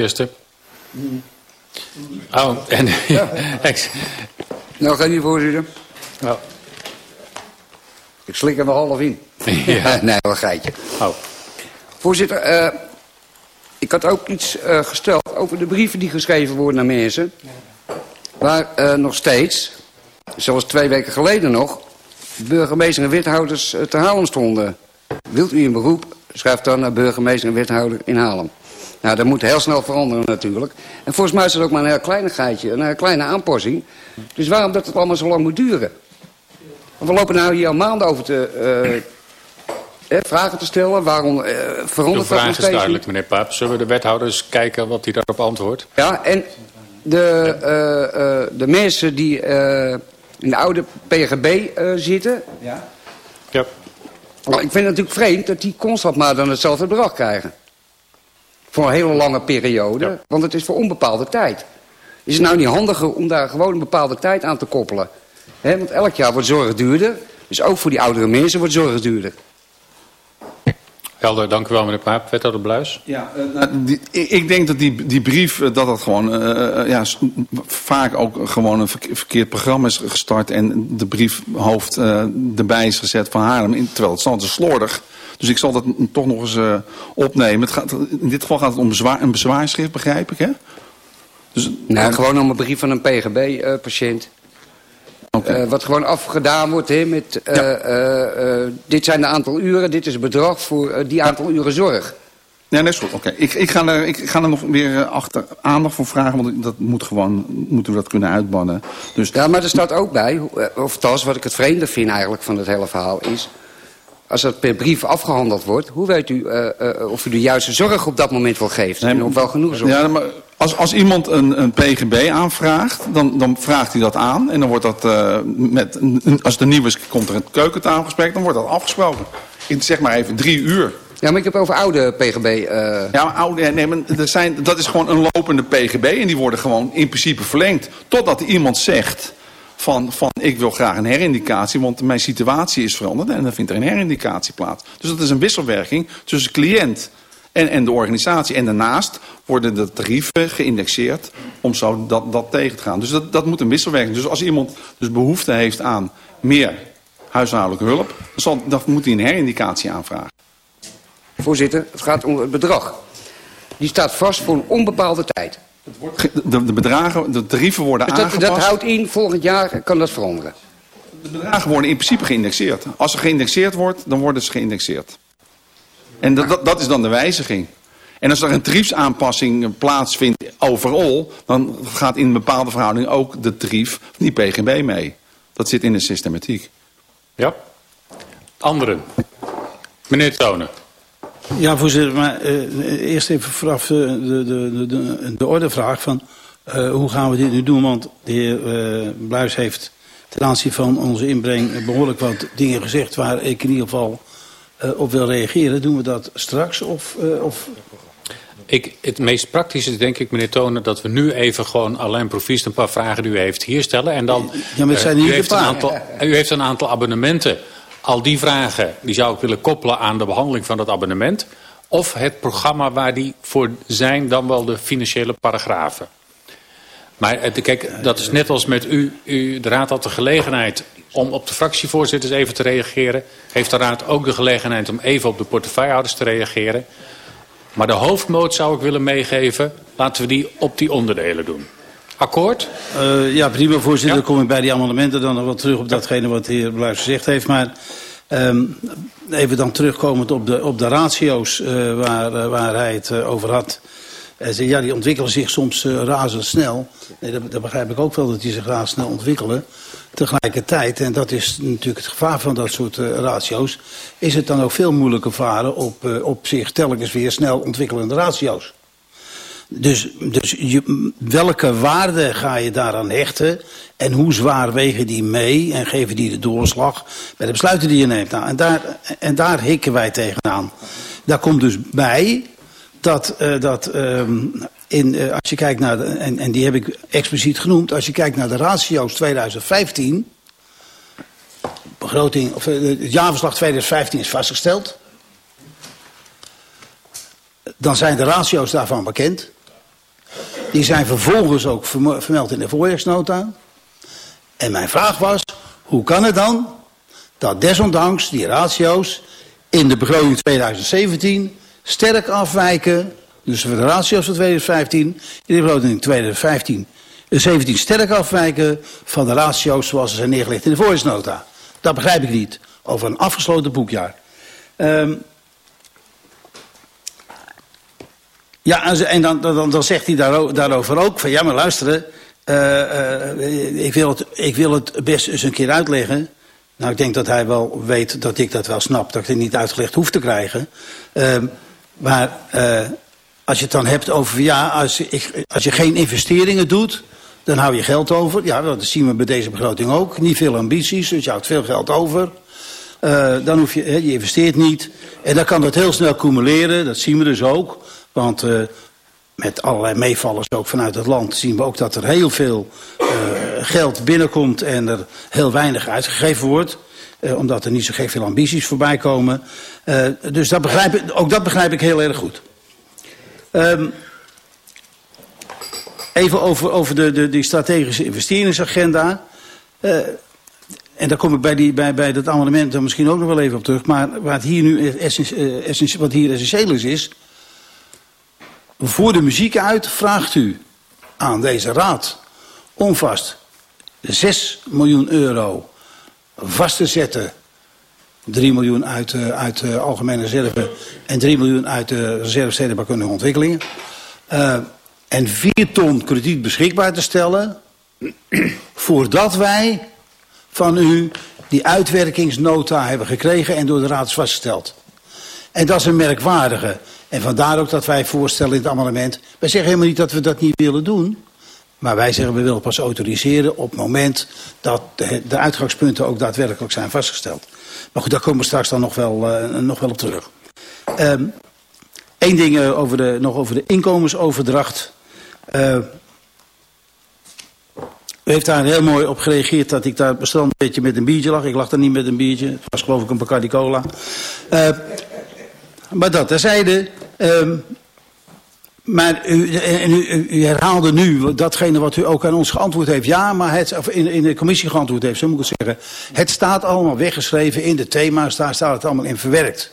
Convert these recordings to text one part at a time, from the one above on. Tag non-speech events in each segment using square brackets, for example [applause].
eerste. Oh, en... [laughs] Nou, ga niet, voorzitter. oh, Ik slik er nog half in. [laughs] ja. [laughs] nee, wel geitje. Oh. Voorzitter, eh, ik had ook iets eh, gesteld over de brieven die geschreven worden naar mensen. Waar eh, nog steeds, zoals twee weken geleden nog, burgemeester en wethouders te Haarlem stonden. Wilt u een beroep, schrijf dan naar burgemeester en wethouder in Haarlem. Nou, dat moet heel snel veranderen natuurlijk. En volgens mij is het ook maar een heel kleinigheidje, een heel kleine aanpassing. Dus waarom dat het allemaal zo lang moet duren? Want we lopen nou hier al maanden over te... eh, eh, vragen te stellen, waarom eh De verandert dat nog vraag is steeds duidelijk, niet? meneer Paap. Zullen we de wethouders kijken wat hij daarop antwoordt? Ja, en de, eh, eh, de mensen die eh, in de oude PGB eh, zitten... Ja. Ja. Nou, ik vind het natuurlijk vreemd dat die constant maar dan hetzelfde bedrag krijgen. Voor een hele lange periode, Ja. want het is voor onbepaalde tijd. Is het nou niet handiger om daar gewoon een bepaalde tijd aan te koppelen? Hè, want elk jaar wordt zorg duurder, dus ook voor die oudere mensen wordt zorg duurder. Helder, dank u wel, meneer Paap. Wethouder Bluis. Ja, eh, nou, die, ik denk dat die, die brief, eh, dat dat gewoon eh, ja, vaak ook gewoon een verke- verkeerd programma is gestart. En de briefhoofd eh, erbij is gezet van Haarlem. Terwijl het stond is slordig. Dus ik zal dat toch nog eens eh, opnemen. Het gaat, in dit geval gaat het om bezwaar, een bezwaarschrift, begrijp ik, hè? Dus, Nou, gewoon om een brief van een PGB-patiënt. Oké. Eh, wat gewoon afgedaan wordt hè, met... eh, Ja. eh, eh, dit zijn de aantal uren, dit is het bedrag voor eh, die aantal uren zorg. Nee, dat is goed. Oké. Ik, ik, ga er, ik ga er nog weer eh, achter aandacht voor vragen, want dat moet gewoon, moeten we dat kunnen uitbannen. Dus Ja, maar er staat ook bij, eh, of althans wat ik het vreemde vind eigenlijk van het hele verhaal is... als dat per brief afgehandeld wordt, hoe weet u eh, eh, of u de juiste zorg op dat moment wel geeft? Nee, en of wel genoeg zorg? Ja, maar als, als iemand een, een PGB aanvraagt, dan, dan vraagt hij dat aan. En dan wordt dat, eh, met, als een nieuw is, komt er een keukentafelgesprek, dan wordt dat afgesproken. In zeg maar even drie uur. Ja, maar ik heb over oude PGB... Ja, maar oude, nee, maar er zijn, dat is gewoon een lopende PGB en die worden gewoon in principe verlengd. Totdat iemand zegt van, van ik wil graag een herindicatie, want mijn situatie is veranderd en dan vindt er een herindicatie plaats. Dus dat is een wisselwerking tussen cliënt en, en de organisatie. En daarnaast worden de tarieven geïndexeerd om zo dat, dat tegen te gaan. Dus dat, dat moet een wisselwerking. Dus als iemand dus behoefte heeft aan meer huishoudelijke hulp, dan, dan moet hij een herindicatie aanvragen. Voorzitter, het gaat om het bedrag. Die staat vast voor een onbepaalde tijd. De, de bedragen, de tarieven worden Dus dat, aangepast. dat houdt in, volgend jaar kan dat veranderen. De bedragen worden in principe geïndexeerd. Als er geïndexeerd wordt, dan worden ze geïndexeerd. En dat, dat, dat is dan de wijziging. En als er een tariefsaanpassing plaatsvindt overal, dan gaat in een bepaalde verhouding ook de tarief van die PGB mee. Dat zit in de systematiek. Ja. Anderen. Meneer Tonen. Ja, voorzitter, maar eh, eerst even vooraf de, de, de, de, de ordevraag van eh, hoe gaan we dit nu doen? Want de heer eh, Bluis heeft ten aanzien van onze inbreng behoorlijk wat dingen gezegd waar ik in ieder geval eh, op wil reageren. Doen we dat straks of... eh, of Ik, het meest praktische is denk ik, meneer Tonen, dat we nu even gewoon alleen proviest een paar vragen die u heeft hier stellen. En dan, Ja, maar het zijn eh, niet u, heeft een aantal, u heeft een aantal abonnementen. Al die vragen die zou ik willen koppelen aan de behandeling van dat abonnement. Of het programma waar die voor zijn, dan wel de financiële paragrafen. Maar eh, kijk, dat is net als met u. u. De raad had de gelegenheid om op de fractievoorzitters even te reageren. Heeft de raad ook de gelegenheid om even op de portefeuillehouders te reageren. Maar de hoofdmoot zou ik willen meegeven. Laten we die op die onderdelen doen. Akkoord? Eh, ja, prima, voorzitter. Ja. Dan kom ik bij die amendementen dan nog wel terug op datgene wat de heer Bluis gezegd heeft. Maar ehm, even dan terugkomend op de, op de ratio's eh, waar, eh, waar hij het over had. Hij zei, ja, die ontwikkelen zich soms razendsnel. Nee, dat, dat begrijp ik ook wel, dat die zich razendsnel ontwikkelen. Tegelijkertijd, en dat is natuurlijk het gevaar van dat soort ratio's... is het dan ook veel moeilijker varen op, op zich telkens weer snel ontwikkelende ratio's. Dus, dus welke waarde ga je daaraan hechten en hoe zwaar wegen die mee en geven die de doorslag bij de besluiten die je neemt? Nou, en, daar, en daar hikken wij tegenaan. Daar komt dus bij dat, eh, dat ehm, in, eh, als je kijkt naar, en, en die heb ik expliciet genoemd, als je kijkt naar de ratio's 2015, begroting, of eh, het jaarverslag 2015 is vastgesteld, dan zijn de ratio's daarvan bekend. Die zijn vervolgens ook vermeld in de voorjaarsnota. En mijn vraag was, hoe kan het dan dat desondanks die ratio's in de begroting 2017 sterk afwijken, dus de ratio's van 2015, in de begroting 2015 17 sterk afwijken van de ratio's zoals ze zijn neergelegd in de voorjaarsnota. Dat begrijp ik niet, over een afgesloten boekjaar. Um, ja, en dan, dan, dan zegt hij daarover ook van ja, maar luisteren, uh, uh, ik, wil het, ik wil het best eens een keer uitleggen. Nou, ik denk dat hij wel weet dat ik dat wel snap, dat ik het niet uitgelegd hoef te krijgen. Uh, maar uh, als je het dan hebt over, ja, als, ik, als je geen investeringen doet, dan hou je geld over. Ja, dat zien we bij deze begroting ook. Niet veel ambities, dus je houdt veel geld over. Dan hoef je, je investeert niet. En dan kan dat heel snel cumuleren, dat zien we dus ook. Want uh, met allerlei meevallers ook vanuit het land zien we ook dat er heel veel uh, geld binnenkomt en er heel weinig uitgegeven wordt. Uh, omdat er niet zo veel ambities voorbij komen. Dus dat begrijp ik, ook dat begrijp ik heel erg goed. Um, even over, over de, de, die strategische investeringsagenda. En daar kom ik bij, die, bij, bij dat amendement er misschien ook nog wel even op terug. Maar wat hier nu wat hier essentieel is, is voor de muziek uit vraagt u aan deze raad om vast 6 miljoen euro vast te zetten. 3 miljoen uit, uh, uit de algemene reserve en 3 miljoen uit de reserve stedenbouwkundige ontwikkelingen. Uh, en 4 ton krediet beschikbaar te stellen [clears throat] voordat wij van u die uitwerkingsnota hebben gekregen en door de raad is vastgesteld. En dat is een merkwaardige. En vandaar ook dat wij voorstellen in het amendement. Wij zeggen helemaal niet dat we dat niet willen doen. Maar wij zeggen we willen pas autoriseren op het moment dat de, uitgangspunten ook daadwerkelijk zijn vastgesteld. Maar goed, daar komen we straks dan nog wel, uh, nog wel op terug. Eén um, ding uh, over de, nog over de inkomensoverdracht. Uh, u heeft daar heel mooi op gereageerd dat ik daar bestand een beetje met een biertje lag. Ik lag er niet met een biertje. Het was geloof ik een Bacardi Cola. Uh, maar dat terzijde. Um, maar u, u, u, herhaalde nu datgene wat u ook aan ons geantwoord heeft. Ja, maar het, of in, in de commissie geantwoord heeft, zo moet ik het zeggen. Het staat allemaal weggeschreven in de thema's, daar staat het allemaal in verwerkt.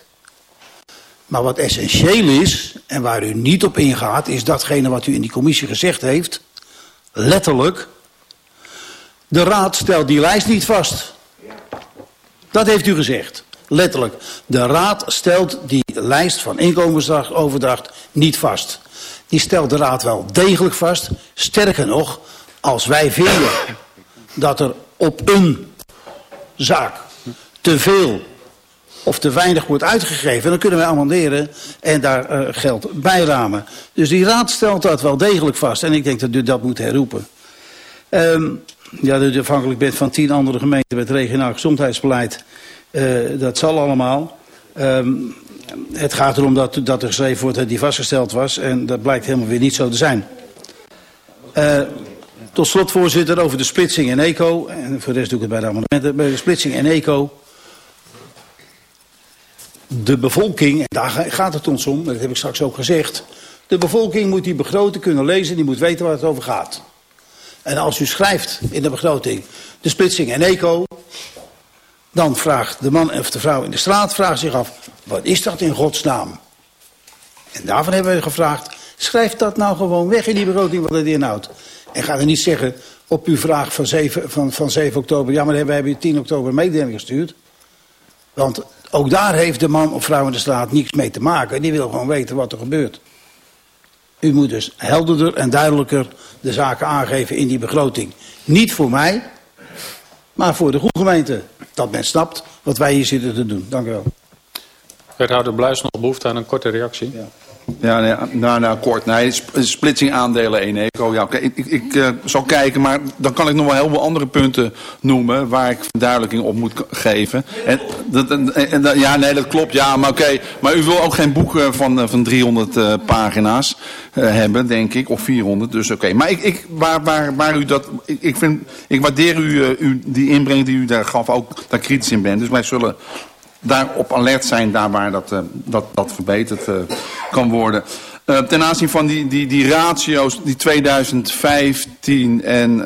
Maar wat essentieel is, en waar u niet op ingaat, is datgene wat u in die commissie gezegd heeft. Letterlijk, de raad stelt die lijst niet vast. Dat heeft u gezegd. Letterlijk. De raad stelt die lijst van inkomensoverdracht niet vast. Die stelt de raad wel degelijk vast. Sterker nog, als wij vinden dat er op een zaak te veel of te weinig wordt uitgegeven, dan kunnen wij amenderen en daar uh, geld bij ramen. Dus die raad stelt dat wel degelijk vast en ik denk dat u dat moet herroepen. Um, ja, dat u afhankelijk bent van tien andere gemeenten met regionaal gezondheidsbeleid. Uh, dat zal allemaal. Um, het gaat erom dat, dat er geschreven wordt dat die vastgesteld was. En dat blijkt helemaal weer niet zo te zijn. Uh, tot slot, voorzitter, over de splitsing en eco. En voor de rest doe ik het bij de amendementen. Bij de splitsing en eco. De bevolking, en daar gaat het ons om, dat heb ik straks ook gezegd. De bevolking moet die begroting kunnen lezen, die moet weten waar het over gaat. En als u schrijft in de begroting de splitsing en eco, dan vraagt de man of de vrouw in de straat vraagt zich af, wat is dat in godsnaam? En daarvan hebben we gevraagd, schrijf dat nou gewoon weg in die begroting wat het inhoudt. En ga er niet zeggen op uw vraag van 7, van, van 7 oktober, ja maar we hebben je 10 oktober mededeling gestuurd. Want ook daar heeft de man of vrouw in de straat niets mee te maken. Die wil gewoon weten wat er gebeurt. U moet dus helderder en duidelijker de zaken aangeven in die begroting. Niet voor mij, maar voor de goede gemeente. Dat men snapt wat wij hier zitten te doen. Dank u wel. Wethouder Bluis nog behoefte aan een korte reactie. Ja. Ja, nee, nou, kort. Nee, splitsing aandelen 1 eco. Ja, okay. Ik, ik, uh, zal kijken, maar dan kan ik nog wel heel veel andere punten noemen waar ik verduidelijking op moet geven. En, dat, en, en, ja, nee, dat klopt. Ja, maar oké. Maar u wil ook geen boek uh, van, uh, van 300 uh, pagina's hebben, denk ik. Of 400, dus oké. Maar ik, ik, waar, waar, waar u dat... Ik, ik, vind, ik waardeer u, u die inbreng die u daar gaf, ook daar kritisch in bent. Dus wij zullen daarop alert zijn, daar waar dat, uh, dat, dat verbeterd uh, kan worden. Uh, ten aanzien van die, die, die ratio's, die 2015 en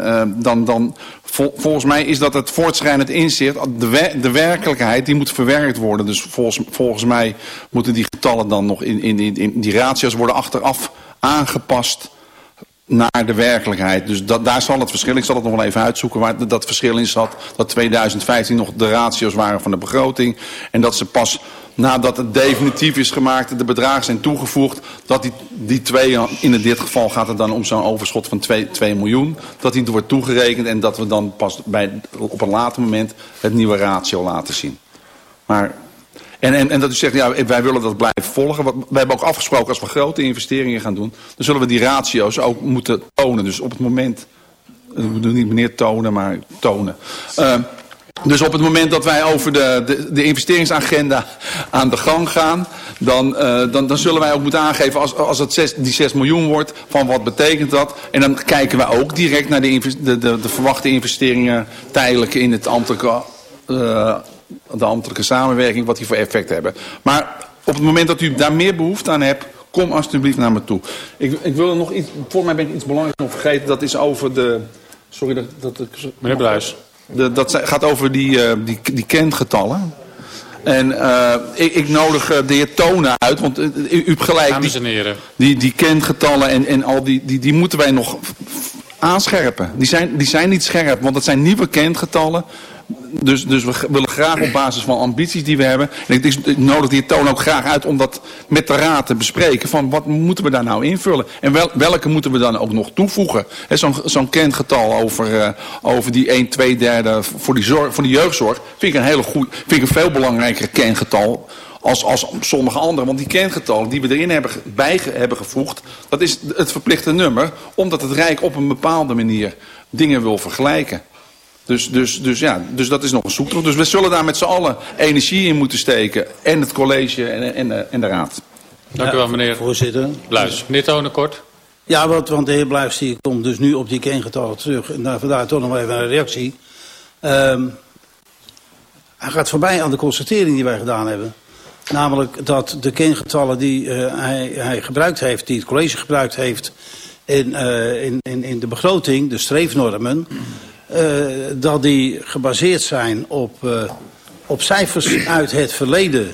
dan, dan vol, volgens mij is dat het voortschrijdend inzicht. De, de werkelijkheid die moet verwerkt worden. Dus volgens, volgens mij moeten die getallen dan nog in, in, in, in die ratio's worden achteraf aangepast naar de werkelijkheid. Dus daar zal het verschil, ik zal het nog wel even uitzoeken waar dat verschil in zat. Dat 2015 nog de ratio's waren van de begroting. En dat ze pas nadat het definitief is gemaakt, de bedragen zijn toegevoegd, dat die, die twee, in dit geval gaat het dan om zo'n overschot van 2, 2 miljoen, dat die wordt toegerekend en dat we dan pas bij, op een later moment het nieuwe ratio laten zien. Maar en, en, en dat u zegt, ja, wij willen dat blijven volgen. We hebben ook afgesproken, als we grote investeringen gaan doen... dan zullen we die ratio's ook moeten tonen. Dus op het moment, we moeten niet meneer tonen, maar tonen. Uh, dus op het moment dat wij over de, de, investeringsagenda aan de gang gaan... Dan, uh, dan, dan zullen wij ook moeten aangeven, als, als het 6, die 6 miljoen wordt... van wat betekent dat? En dan kijken we ook direct naar de, de, de, de verwachte investeringen... tijdelijk in het ambtelijke... Uh, de ambtelijke samenwerking, wat die voor effect hebben. Maar op het moment dat u daar meer behoefte aan hebt, kom alsjeblieft naar me toe. Ik, ik wil nog iets, volgens mij ben ik iets belangrijks nog vergeten, dat is over de... Sorry dat, dat ik... Meneer Bluis. De, dat gaat over die, uh, die, die kentgetallen. En uh, ik, ik, nodig uh, de heer Tonen uit, want u, hebt gelijk. Dames en heren. Die, die, die kentgetallen en, en al die, die, die moeten wij nog aanscherpen. Die zijn, die zijn niet scherp, want dat zijn nieuwe kentgetallen dus, dus we willen graag op basis van ambities die we hebben. En ik, nodig die toon ook graag uit om dat met de raad te bespreken. Van wat moeten we daar nou invullen? En wel, welke moeten we dan ook nog toevoegen? Zo'n zo'n kentgetal over, uh, over die 1, 2 derde voor die, zorg, jeugdzorg. Vind ik een hele goed, vind ik een veel belangrijker kentgetal als, als sommige andere. Want die kentgetallen die we erin hebben, bij hebben gevoegd, dat is het verplichte nummer. Omdat het Rijk op een bepaalde manier dingen wil vergelijken. Dus, dus, dus, ja, dus dat is nog een zoektocht. Dus we zullen daar met z'n allen energie in moeten steken. En het college en, en, en de raad. Dank u wel, meneer Voorzitter. Bluis. Meneer Tonen, kort. Ja, want, want de heer Bluis die komt dus nu op die kengetallen terug. En daar, vandaar toch nog even een reactie. Um, hij gaat voorbij aan de constatering die wij gedaan hebben. Namelijk dat de kengetallen die uh, hij, hij gebruikt heeft, die het college gebruikt heeft... in, uh, in, in, in de begroting, de streefnormen... dat die gebaseerd zijn op, uh, op cijfers uit het verleden.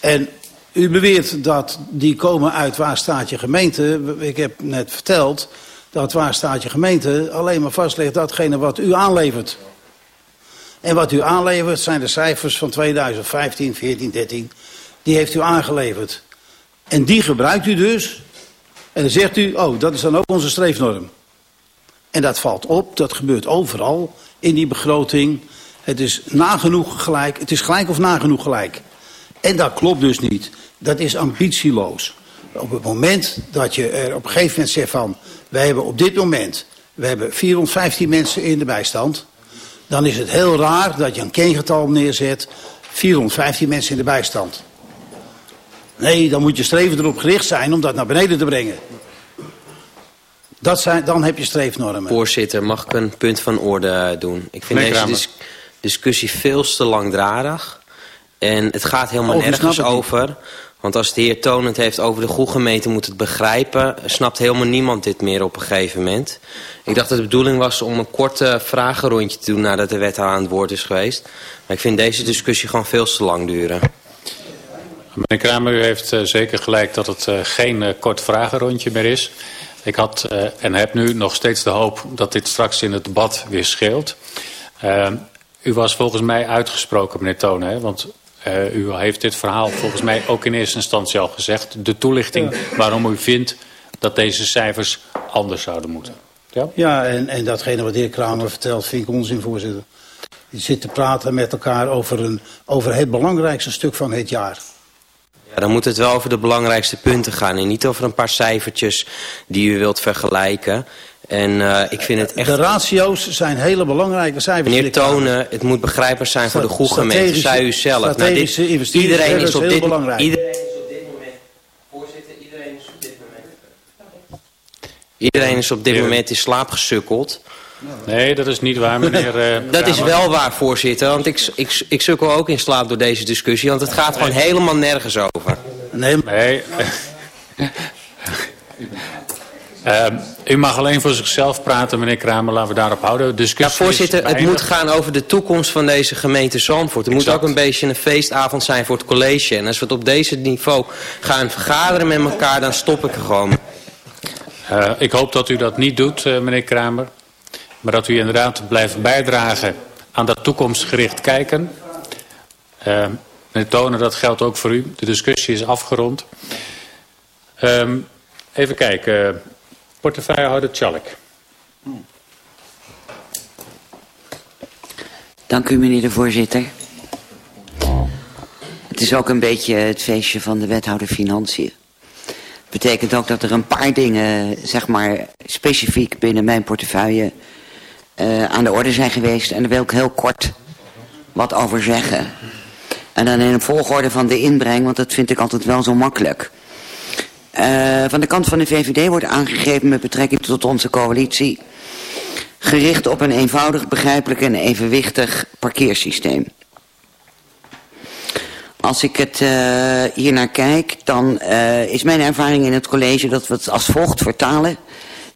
En u beweert dat die komen uit waar staat je gemeente. Ik heb net verteld dat waar staat je gemeente alleen maar vastlegt datgene wat u aanlevert. En wat u aanlevert zijn de cijfers van 2015, 14, 13. Die heeft u aangeleverd. En die gebruikt u dus. En dan zegt u, oh, dat is dan ook onze streefnorm. En dat valt op, dat gebeurt overal in die begroting. Het is nagenoeg gelijk, het is gelijk of nagenoeg gelijk. En dat klopt dus niet. Dat is ambitieloos. Op het moment dat je er op een gegeven moment zegt van... wij hebben op dit moment we hebben 415 mensen in de bijstand... dan is het heel raar dat je een kengetal neerzet... 415 mensen in de bijstand. Nee, dan moet je streven erop gericht zijn om dat naar beneden te brengen. Dat zijn, dan heb je streefnormen. Voorzitter, mag ik een punt van orde doen? Ik vind deze dis discussie veel te langdradig. En het gaat helemaal oh, nergens over. Want als de heer Toon het heeft over de goede gemeente moet het begrijpen... snapt helemaal niemand dit meer op een gegeven moment. Ik dacht dat de bedoeling was om een korte vragenrondje te doen... nadat de wet aan het woord is geweest. Maar ik vind deze discussie gewoon veel te lang duren. Meneer Kramer, u heeft uh, zeker gelijk dat het uh, geen uh, kort vragenrondje meer is. Ik had uh, en heb nu nog steeds de hoop dat dit straks in het debat weer scheelt. Uh, u was volgens mij uitgesproken, meneer Tonen, hè? want uh, u heeft dit verhaal volgens mij ook in eerste instantie al gezegd. De toelichting ja. waarom u vindt dat deze cijfers anders zouden moeten. Ja, ja en, en datgene wat de heer Kramer vertelt vind ik onzin, voorzitter. Je zit te praten met elkaar over, een, over het belangrijkste stuk van het jaar. Ja, dan moet het wel over de belangrijkste punten gaan en niet over een paar cijfertjes die u wilt vergelijken. En uh, ik vind het echt... De ratio's zijn hele belangrijke cijfers. Meneer Tonen, het moet begrijpbaar zijn voor de goede gemeente, zei u zelf. Nou, dit, iedereen is op dit, belangrijk. Iedereen is op dit moment... Voorzitter, iedereen is op dit moment... Iedereen is op dit moment in slaap gesukkeld. Nee, dat is niet waar, meneer... Uh, [laughs] dat is wel waar, voorzitter. Want ik, ik, ik sukkel ook in slaap door deze discussie. Want het gaat gewoon helemaal nergens over. Nee, nee Uh, [laughs] u mag alleen voor zichzelf praten, meneer Kramer. Laten we daarop houden. ja, voorzitter, het moet gaan over de toekomst van deze gemeente Zandvoort. Het moet ook een beetje een feestavond zijn voor het college. En als we het op deze niveau gaan vergaderen met elkaar, dan stop ik er gewoon. Uh, ik hoop dat u dat niet doet, uh, meneer Kramer. Maar dat u inderdaad blijft bijdragen aan dat toekomstgericht kijken. Uh, meneer Tonen, dat geldt ook voor u. De discussie is afgerond. Um, even kijken. Portefeuillehouder Tjallik. Dank u, meneer de voorzitter. Het is ook een beetje het feestje van de wethouder Financiën. Betekent ook dat er een paar dingen, zeg maar, specifiek binnen mijn portefeuille uh, aan de orde zijn geweest. En daar wil ik heel kort wat over zeggen. En dan in een volgorde van de inbreng, want dat vind ik altijd wel zo makkelijk. Uh, van de kant van de VVD wordt aangegeven met betrekking tot onze coalitie... gericht op een eenvoudig, begrijpelijk en evenwichtig parkeersysteem. Als ik het uh, hier naar kijk, dan is mijn ervaring in het college dat we het als volgt vertalen.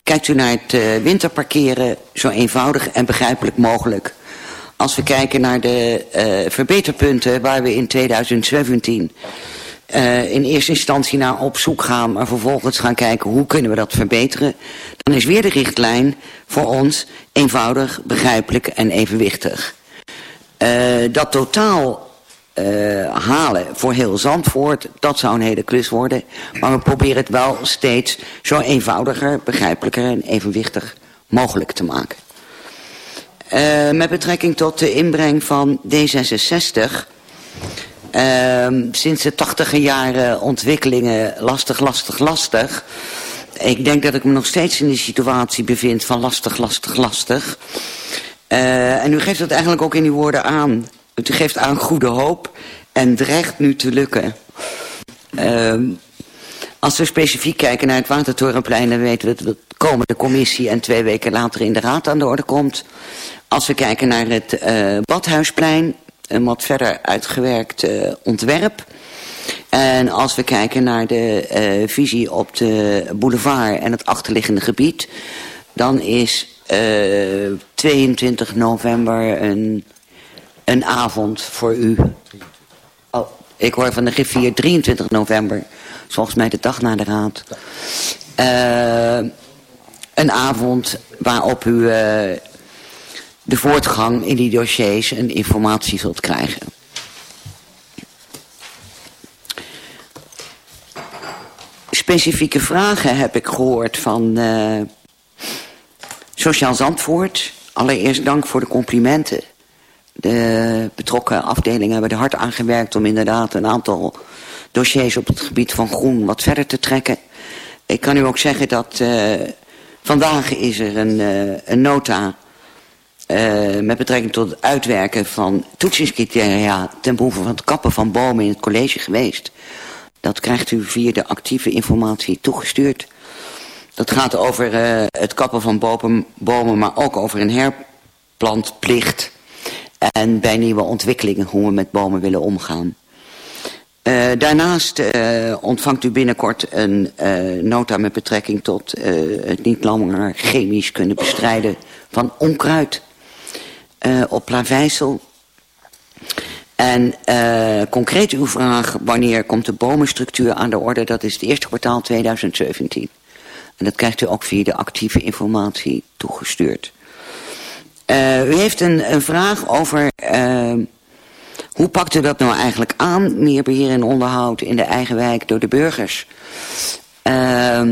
Kijkt u naar het uh, winterparkeren zo eenvoudig en begrijpelijk mogelijk. Als we kijken naar de verbeterpunten waar we in 2017 uh, in eerste instantie naar op zoek gaan, maar vervolgens gaan kijken hoe kunnen we dat verbeteren, dan is weer de richtlijn voor ons eenvoudig, begrijpelijk en evenwichtig. Dat totaal uh, halen voor heel Zandvoort, dat zou een hele klus worden. Maar we proberen het wel steeds zo eenvoudiger, begrijpelijker en evenwichtig mogelijk te maken. Uh, met betrekking tot de inbreng van D66 Uh, sinds de tachtige jaren ontwikkelingen lastig, lastig, lastig. Ik denk dat ik me nog steeds in die situatie bevind van lastig, lastig, lastig. Uh, en u geeft dat eigenlijk ook in uw woorden aan. U geeft aan goede hoop en dreigt nu te lukken. Uh, als we specifiek kijken naar het Watertorenplein... dan weten we dat de komende commissie en twee weken later in de raad aan de orde komt. Als we kijken naar het uh, Badhuisplein een wat verder uitgewerkt uh, ontwerp. En als we kijken naar de uh, visie op de boulevard en het achterliggende gebied... dan is uh, eh, 22 november een, een avond voor u. Oh, ik hoor van de griffier 23 november. Volgens mij de dag na de raad. Uh, een avond waarop u de voortgang in die dossiers en informatie zult krijgen. Specifieke vragen heb ik gehoord van uh, Sociaal Zandvoort. Allereerst dank voor de complimenten. De betrokken afdelingen hebben er hard aan gewerkt om inderdaad een aantal dossiers op het gebied van groen wat verder te trekken. Ik kan u ook zeggen dat uh, vandaag is er een, uh, een nota uh, met betrekking tot het uitwerken van toetsingscriteria ten behoeve van het kappen van bomen in het college geweest. Dat krijgt u via de actieve informatie toegestuurd. Dat gaat over het kappen van bomen, maar ook over een herplantplicht. En bij nieuwe ontwikkelingen hoe we met bomen willen omgaan. Uh, daarnaast uh, ontvangt u binnenkort een uh, nota met betrekking tot het niet langer chemisch kunnen bestrijden van onkruid op Plaveisel. En concreet uw vraag, wanneer komt de bomenstructuur aan de orde? Dat is het eerste kwartaal 2017. En dat krijgt u ook via de actieve informatie toegestuurd. Uh, u heeft een, een vraag over uh, hoe pakt u dat nou eigenlijk aan? Meer beheer en onderhoud in de eigen wijk door de burgers. Uh,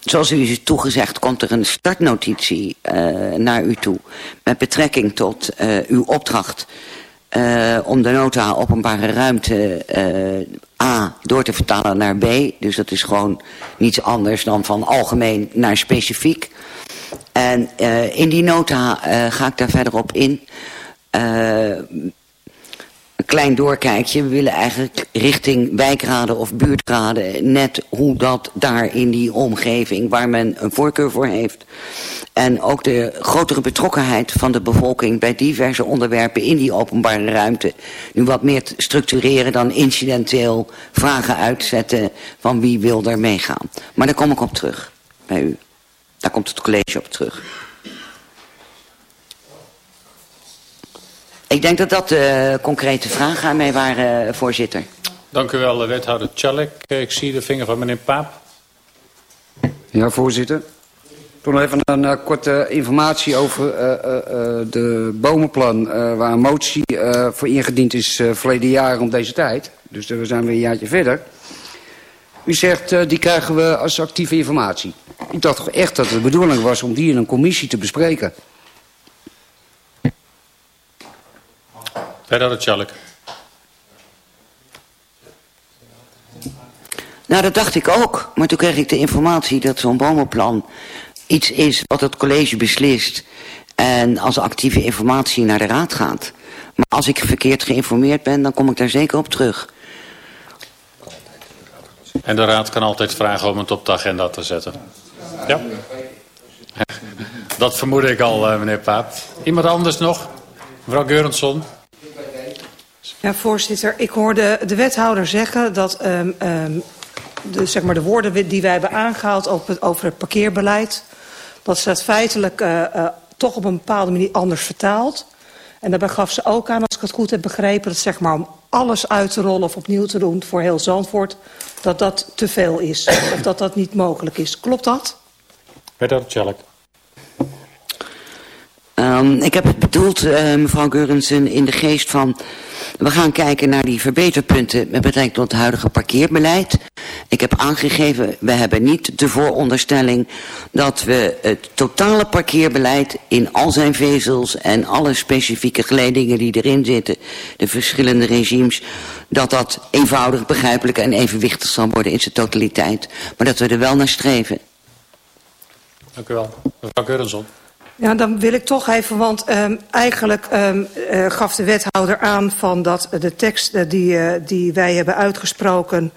Zoals u is toegezegd komt er een startnotitie uh, naar u toe met betrekking tot uh, uw opdracht om de nota openbare ruimte A door te vertalen naar B. Dus dat is gewoon niets anders dan van algemeen naar specifiek. En in die nota ga ik daar verder op in. Klein doorkijkje. We willen eigenlijk richting wijkraden of buurtraden... net hoe dat daar in die omgeving waar men een voorkeur voor heeft... en ook de grotere betrokkenheid van de bevolking... bij diverse onderwerpen in die openbare ruimte... nu wat meer structureren dan incidenteel vragen uitzetten... van wie wil er meegaan. Maar daar kom ik op terug bij u. Daar komt het college op terug. Ik denk dat dat de concrete vragen aan mij waren, voorzitter. Dank u wel, wethouder Tjallik. Ik zie de vinger van meneer Paap. Ja, voorzitter. Toen nog even een uh, korte informatie over uh, uh, de bomenplan... waar een motie voor ingediend is verleden jaar om deze tijd. Dus we zijn weer een jaartje verder. U zegt, die krijgen we als actieve informatie. Ik dacht toch echt dat het de bedoeling was om die in een commissie te bespreken. Verder Tjallik. Nou, dat dacht ik ook. Maar toen kreeg ik de informatie dat zo'n bomenplan iets is wat het college beslist... en als actieve informatie naar de raad gaat. Maar als ik verkeerd geïnformeerd ben, dan kom ik daar zeker op terug. En de raad kan altijd vragen om het op de agenda te zetten. Ja. Dat vermoed ik al, eh, meneer Paap. Iemand anders nog? Mevrouw Geurensson. Ja, voorzitter. Ik hoorde de wethouder zeggen dat um, um, de, zeg maar de woorden die wij hebben aangehaald over het, parkeerbeleid... dat ze dat feitelijk uh, uh, toch op een bepaalde manier anders vertaalt. En daarbij gaf ze ook aan, als ik het goed heb begrepen... dat zeg maar om alles uit te rollen of opnieuw te doen voor heel Zandvoort... dat dat te veel is. Of dat dat niet mogelijk is. Klopt dat? Wethouder Tjallik. Um, ik heb het bedoeld, uh, mevrouw Geurensen, in de geest van... We gaan kijken naar die verbeterpunten met betrekking tot het huidige parkeerbeleid. Ik heb aangegeven, we hebben niet de vooronderstelling dat we het totale parkeerbeleid in al zijn vezels en alle specifieke geledingen die erin zitten, de verschillende regimes, dat dat eenvoudig, begrijpelijk en evenwichtig zal worden in zijn totaliteit. Maar dat we er wel naar streven. Dank u wel. Mevrouw Keurenson. Ja, dan wil ik toch even, want um, eigenlijk um, uh, gaf de wethouder aan van dat de tekst uh, die, uh, die wij hebben uitgesproken,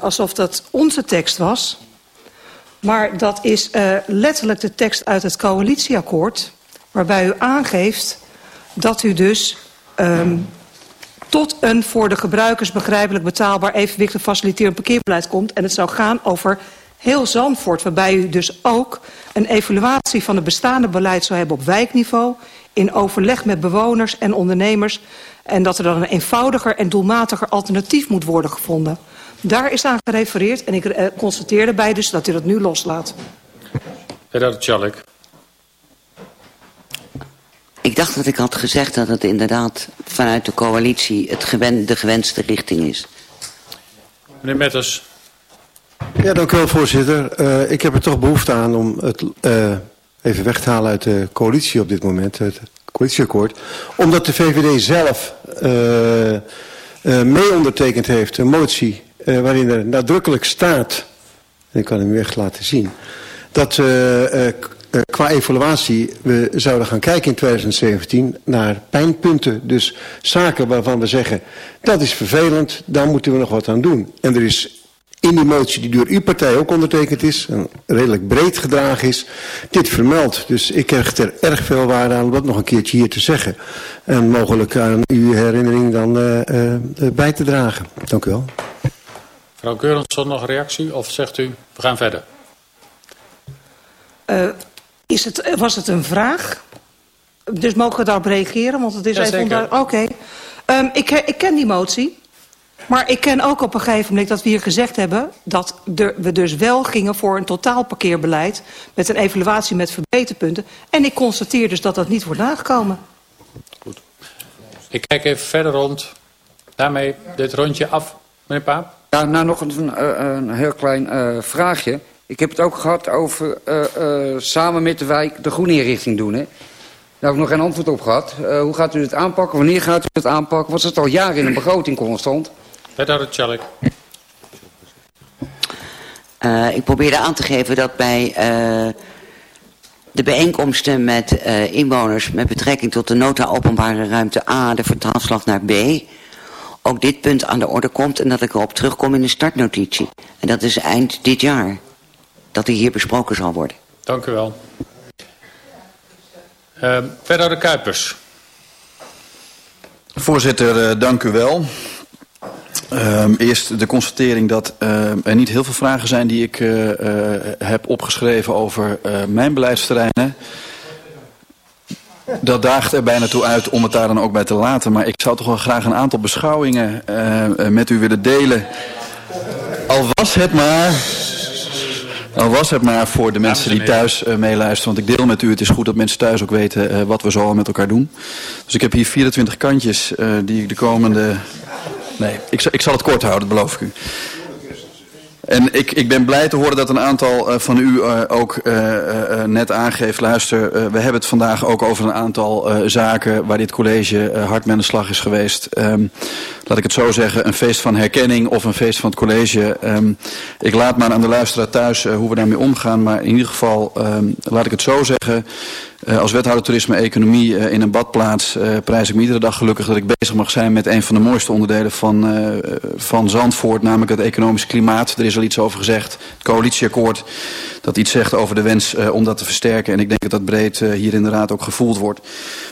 alsof dat onze tekst was. Maar dat is letterlijk de tekst uit het coalitieakkoord, waarbij u aangeeft dat u dus um, tot een voor de gebruikers begrijpelijk betaalbaar evenwichtig faciliterend parkeerbeleid komt. En het zou gaan over heel Zandvoort, waarbij u dus ook een evaluatie van het bestaande beleid zou hebben op wijkniveau, in overleg met bewoners en ondernemers, en dat er dan een eenvoudiger en doelmatiger alternatief moet worden gevonden. Daar is aan gerefereerd en ik uh, constateer erbij dus dat u dat nu loslaat. Tjallik. Ik dacht dat ik had gezegd dat het inderdaad vanuit de coalitie het gewen, de gewenste richting is. Meneer Metters. Ja, dank u wel, voorzitter. Uh, ik heb er toch behoefte aan om het uh, even weg te halen uit de coalitie op dit moment, het coalitieakkoord. Omdat de VVD zelf uh, mee ondertekend heeft een motie waarin er nadrukkelijk staat, en ik kan hem weg laten zien, dat qua evaluatie we zouden gaan kijken in 2017 naar pijnpunten. Dus zaken waarvan we zeggen, dat is vervelend, daar moeten we nog wat aan doen. En er is in die motie die door uw partij ook ondertekend is, en redelijk breed gedragen is, dit vermeld. Dus ik hecht er erg veel waarde aan om dat nog een keertje hier te zeggen. En mogelijk aan uw herinnering dan uh, uh, bij te dragen. Dank u wel. Mevrouw Keurensson, nog een reactie? Of zegt u, we gaan verder? Uh, is het, was het een vraag? Dus mogen we daarop reageren? Want het is ja, even Oké. Okay. Um, ik, ik ken die motie. Maar ik ken ook op een gegeven moment dat we hier gezegd hebben... dat we dus wel gingen voor een totaalparkeerbeleid... met een evaluatie met verbeterpunten. En ik constateer dus dat dat niet wordt nagekomen. Goed. Ik kijk even verder rond. Daarmee dit rondje af, meneer Paap. Ja, nou nog een, een heel klein uh, vraagje. Ik heb het ook gehad over uh, uh, samen met de wijk de groene inrichting doen. Hè? Daar heb ik nog geen antwoord op gehad. Uh, hoe gaat u het aanpakken? Wanneer gaat u het aanpakken? Was het al jaren in een begroting constant? Wethouder Tjallik. Uh, ik probeerde aan te geven dat bij uh, de bijeenkomsten met uh, inwoners met betrekking tot de nota openbare ruimte A, de vertaalslag naar B, ook dit punt aan de orde komt en dat ik erop terugkom in de startnotitie. En dat is eind dit jaar dat die hier besproken zal worden. Dank u wel. Uh, de Kuipers. Voorzitter, uh, dank u wel. Uh, eerst de constatering dat uh, er niet heel veel vragen zijn die ik uh, heb opgeschreven over mijn beleidsterreinen. Dat daagt er bijna toe uit om het daar dan ook bij te laten. Maar ik zou toch wel graag een aantal beschouwingen met u willen delen. Al was het maar al was het maar voor de mensen die thuis meeluisteren. Want ik deel met u, het is goed dat mensen thuis ook weten wat we zo al met elkaar doen. Dus ik heb hier 24 kantjes die ik de komende... Nee, ik, ik zal het kort houden, beloof ik u. En ik, ik ben blij te horen dat een aantal uh, van u uh, ook uh, net aangeeft... luister, we hebben het vandaag ook over een aantal zaken... waar dit college hard mee aan de slag is geweest. Um, laat ik het zo zeggen, een feest van herkenning of een feest van het college. Um, ik laat maar aan de luisteraar thuis hoe we daarmee omgaan. Maar in ieder geval, um, laat ik het zo zeggen... Uh, als wethouder toerisme en economie uh, in een badplaats uh, prijs ik me iedere dag gelukkig dat ik bezig mag zijn met een van de mooiste onderdelen van, van Zandvoort, namelijk het economisch klimaat. Er is al iets over gezegd, het coalitieakkoord, dat iets zegt over de wens om dat te versterken. En ik denk dat dat breed hier in de raad ook gevoeld wordt.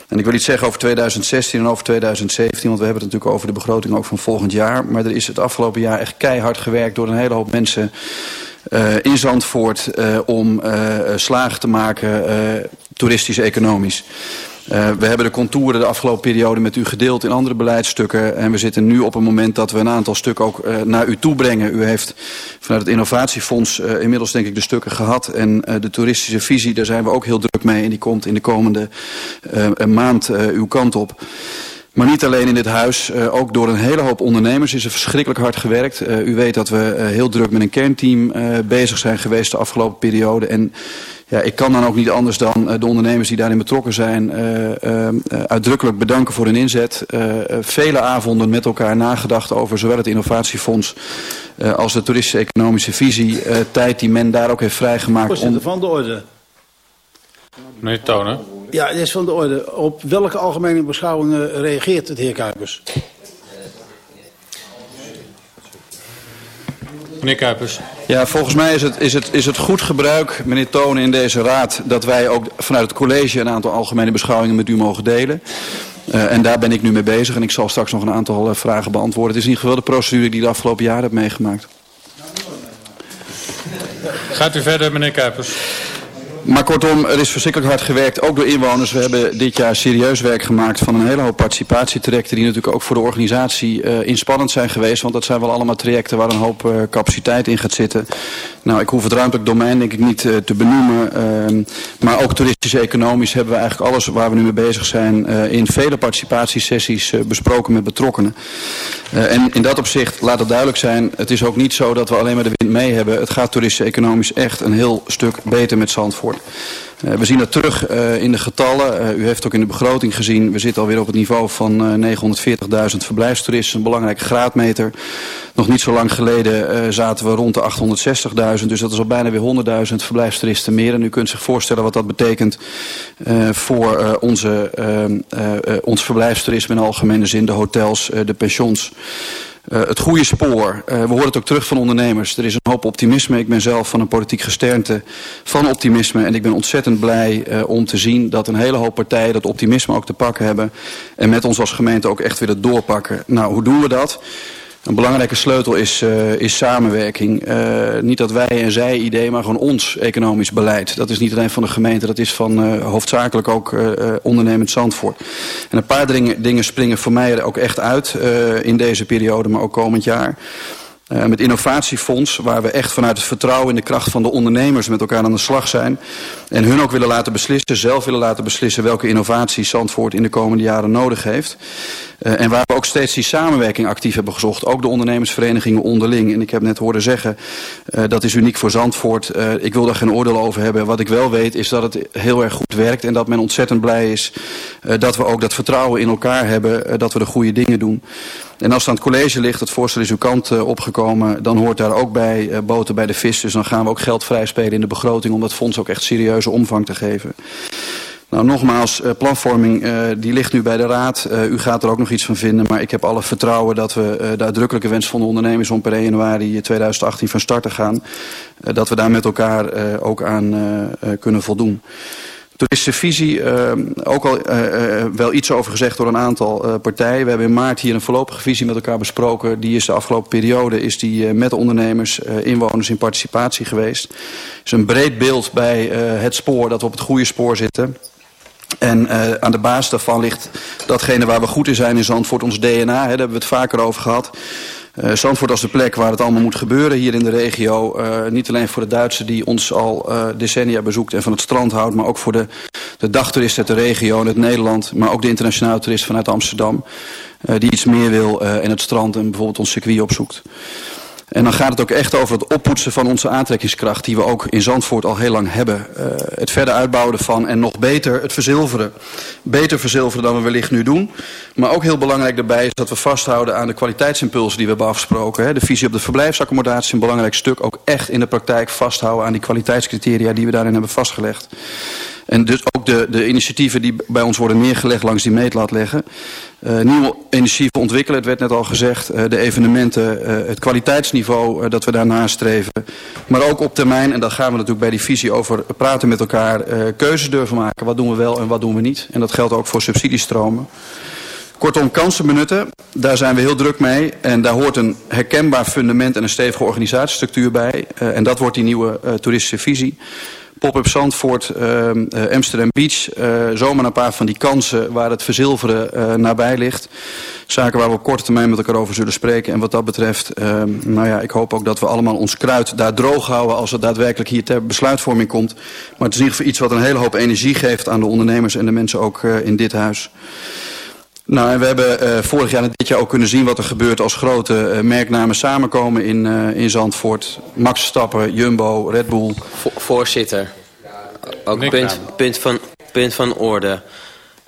En ik wil iets zeggen over 2016 en over 2017, want we hebben het natuurlijk over de begroting ook van volgend jaar. Maar er is het afgelopen jaar echt keihard gewerkt door een hele hoop mensen uh, in Zandvoort uh, om uh, slagen te maken, toeristisch economisch. Uh, we hebben de contouren de afgelopen periode met u gedeeld in andere beleidsstukken. En we zitten nu op een moment dat we een aantal stukken ook uh, naar u toe brengen. U heeft vanuit het innovatiefonds uh, inmiddels denk ik de stukken gehad. En de toeristische visie, daar zijn we ook heel druk mee. En die komt in de komende maand uw kant op. Maar niet alleen in dit huis, uh, ook door een hele hoop ondernemers is er verschrikkelijk hard gewerkt. Uh, u weet dat we uh, heel druk met een kernteam bezig zijn geweest de afgelopen periode. En ja, ik kan dan ook niet anders dan de ondernemers die daarin betrokken zijn uitdrukkelijk bedanken voor hun inzet. vele avonden met elkaar nagedacht over zowel het innovatiefonds als de toeristische economische visie. tijd die men daar ook heeft vrijgemaakt. Voorzitter van de orde. Meneer Tonen. Ja, het is van de orde. Op welke algemene beschouwingen reageert het heer Kuipers? Meneer Kuipers. Ja, volgens mij is het, is, het, is het goed gebruik, meneer Tonen, in deze raad... dat wij ook vanuit het college een aantal algemene beschouwingen met u mogen delen. Uh, en daar ben ik nu mee bezig en ik zal straks nog een aantal uh, vragen beantwoorden. Het is in ieder geval de procedure die ik de afgelopen jaren heb meegemaakt. Gaat u verder, meneer Kuipers. Maar kortom, er is verschrikkelijk hard gewerkt, ook door inwoners. We hebben dit jaar serieus werk gemaakt van een hele hoop participatietrajecten... die natuurlijk ook voor de organisatie uh, inspannend zijn geweest. Want dat zijn wel allemaal trajecten waar een hoop uh, capaciteit in gaat zitten. Nou, ik hoef het ruimtelijk domein denk ik niet uh, te benoemen. Uh, maar ook toeristisch-economisch hebben we eigenlijk alles waar we nu mee bezig zijn... in vele participatiesessies besproken met betrokkenen. en in dat opzicht, laat het duidelijk zijn... het is ook niet zo dat we alleen maar de wind mee hebben. Het gaat toeristisch-economisch echt een heel stuk beter met Zandvoort. Uh, we zien dat terug uh, in de getallen. Uh, u heeft ook in de begroting gezien, we zitten alweer op het niveau van 940.000 verblijfstoeristen. Een belangrijke graadmeter. Nog niet zo lang geleden zaten we rond de 860.000. Dus dat is al bijna weer 100.000 verblijfstoeristen meer. En u kunt zich voorstellen wat dat betekent voor onze, ons verblijfstoerisme in algemene zin. De hotels, de pensions. Uh, het goede spoor. Uh, we horen het ook terug van ondernemers. Er is een hoop optimisme. Ik ben zelf van een politiek gesternte van optimisme. En ik ben ontzettend blij uh, om te zien dat een hele hoop partijen dat optimisme ook te pakken hebben. En met ons als gemeente ook echt willen doorpakken. Nou, hoe doen we dat? Een belangrijke sleutel is, uh, is samenwerking. Uh, niet dat wij en zij idee, maar gewoon ons economisch beleid. Dat is niet alleen van de gemeente, dat is van uh, hoofdzakelijk ook ondernemend Zandvoort. En een paar dingen, dingen springen voor mij er ook echt uit in deze periode, maar ook komend jaar. Uh, met innovatiefonds, waar we echt vanuit het vertrouwen in de kracht van de ondernemers met elkaar aan de slag zijn. En hun ook willen laten beslissen, zelf willen laten beslissen welke innovatie Zandvoort in de komende jaren nodig heeft. Uh, en waar we ook steeds die samenwerking actief hebben gezocht. Ook de ondernemersverenigingen onderling. En ik heb net horen zeggen, uh, dat is uniek voor Zandvoort. ik wil daar geen oordeel over hebben. Wat ik wel weet is dat het heel erg goed werkt. En dat men ontzettend blij is dat we ook dat vertrouwen in elkaar hebben. dat we de goede dingen doen. En als het aan het college ligt, het voorstel is uw kant uh, opgekomen, dan hoort daar ook bij uh, boten bij de vis. Dus dan gaan we ook geld vrijspelen in de begroting om dat fonds ook echt serieuze omvang te geven. Nou, nogmaals, uh, planvorming die ligt nu bij de Raad. U gaat er ook nog iets van vinden, maar ik heb alle vertrouwen dat we de uitdrukkelijke wens van de ondernemers om per 1 januari 2018 van start te gaan, dat we daar met elkaar ook aan kunnen voldoen. Toeristische visie, uh, ook al uh, wel iets over gezegd door een aantal partijen. We hebben in maart hier een voorlopige visie met elkaar besproken. Die is de afgelopen periode is die, met de ondernemers, inwoners in participatie geweest. Is een breed beeld bij het spoor dat we op het goede spoor zitten. En aan de basis daarvan ligt datgene waar we goed in zijn in Zandvoort, ons DNA. Hè, daar hebben we het vaker over gehad. Uh, Zandvoort als de plek waar het allemaal moet gebeuren hier in de regio. Uh, niet alleen voor de Duitsers die ons al uh, decennia bezoekt en van het strand houdt. Maar ook voor de, de dagtoeristen uit de regio en het Nederland. Maar ook de internationale toerist vanuit Amsterdam. die iets meer wil en het strand en bijvoorbeeld ons circuit opzoekt. En dan gaat het ook echt over het oppoetsen van onze aantrekkingskracht... die we ook in Zandvoort al heel lang hebben. Uh, het verder uitbouwen ervan en nog beter het verzilveren. Beter verzilveren dan we wellicht nu doen. Maar ook heel belangrijk daarbij is dat we vasthouden aan de kwaliteitsimpulsen die we hebben afgesproken. Hè. De visie op de verblijfsaccommodatie is een belangrijk stuk. Ook echt in de praktijk vasthouden aan die kwaliteitscriteria die we daarin hebben vastgelegd. En dus ook de, de initiatieven die bij ons worden neergelegd langs die meetlat leggen. Uh, nieuwe initiatieven ontwikkelen, het werd net al gezegd. Uh, de evenementen, uh, het kwaliteitsniveau dat we daarna streven. Maar ook op termijn, en daar gaan we natuurlijk bij die visie over praten met elkaar. keuzes durven maken, wat doen we wel en wat doen we niet. En dat geldt ook voor subsidiestromen. Kortom, kansen benutten, daar zijn we heel druk mee. En daar hoort een herkenbaar fundament en een stevige organisatiestructuur bij. en dat wordt die nieuwe toeristische visie. Pop-up Zandvoort, uh, Amsterdam Beach. Uh, zomaar een paar van die kansen waar het verzilveren nabij ligt. Zaken waar we op korte termijn met elkaar over zullen spreken. En wat dat betreft, nou ja, ik hoop ook dat we allemaal ons kruid daar droog houden als het daadwerkelijk hier ter besluitvorming komt. Maar het is in ieder geval iets wat een hele hoop energie geeft aan de ondernemers en de mensen ook in dit huis. Nou, en we hebben uh, vorig jaar en dit jaar ook kunnen zien wat er gebeurt als grote uh, merknamen samenkomen in, uh, in Zandvoort. Max Stappen, Jumbo, Red Bull. Vo voorzitter, ook punt, punt, van, punt van orde.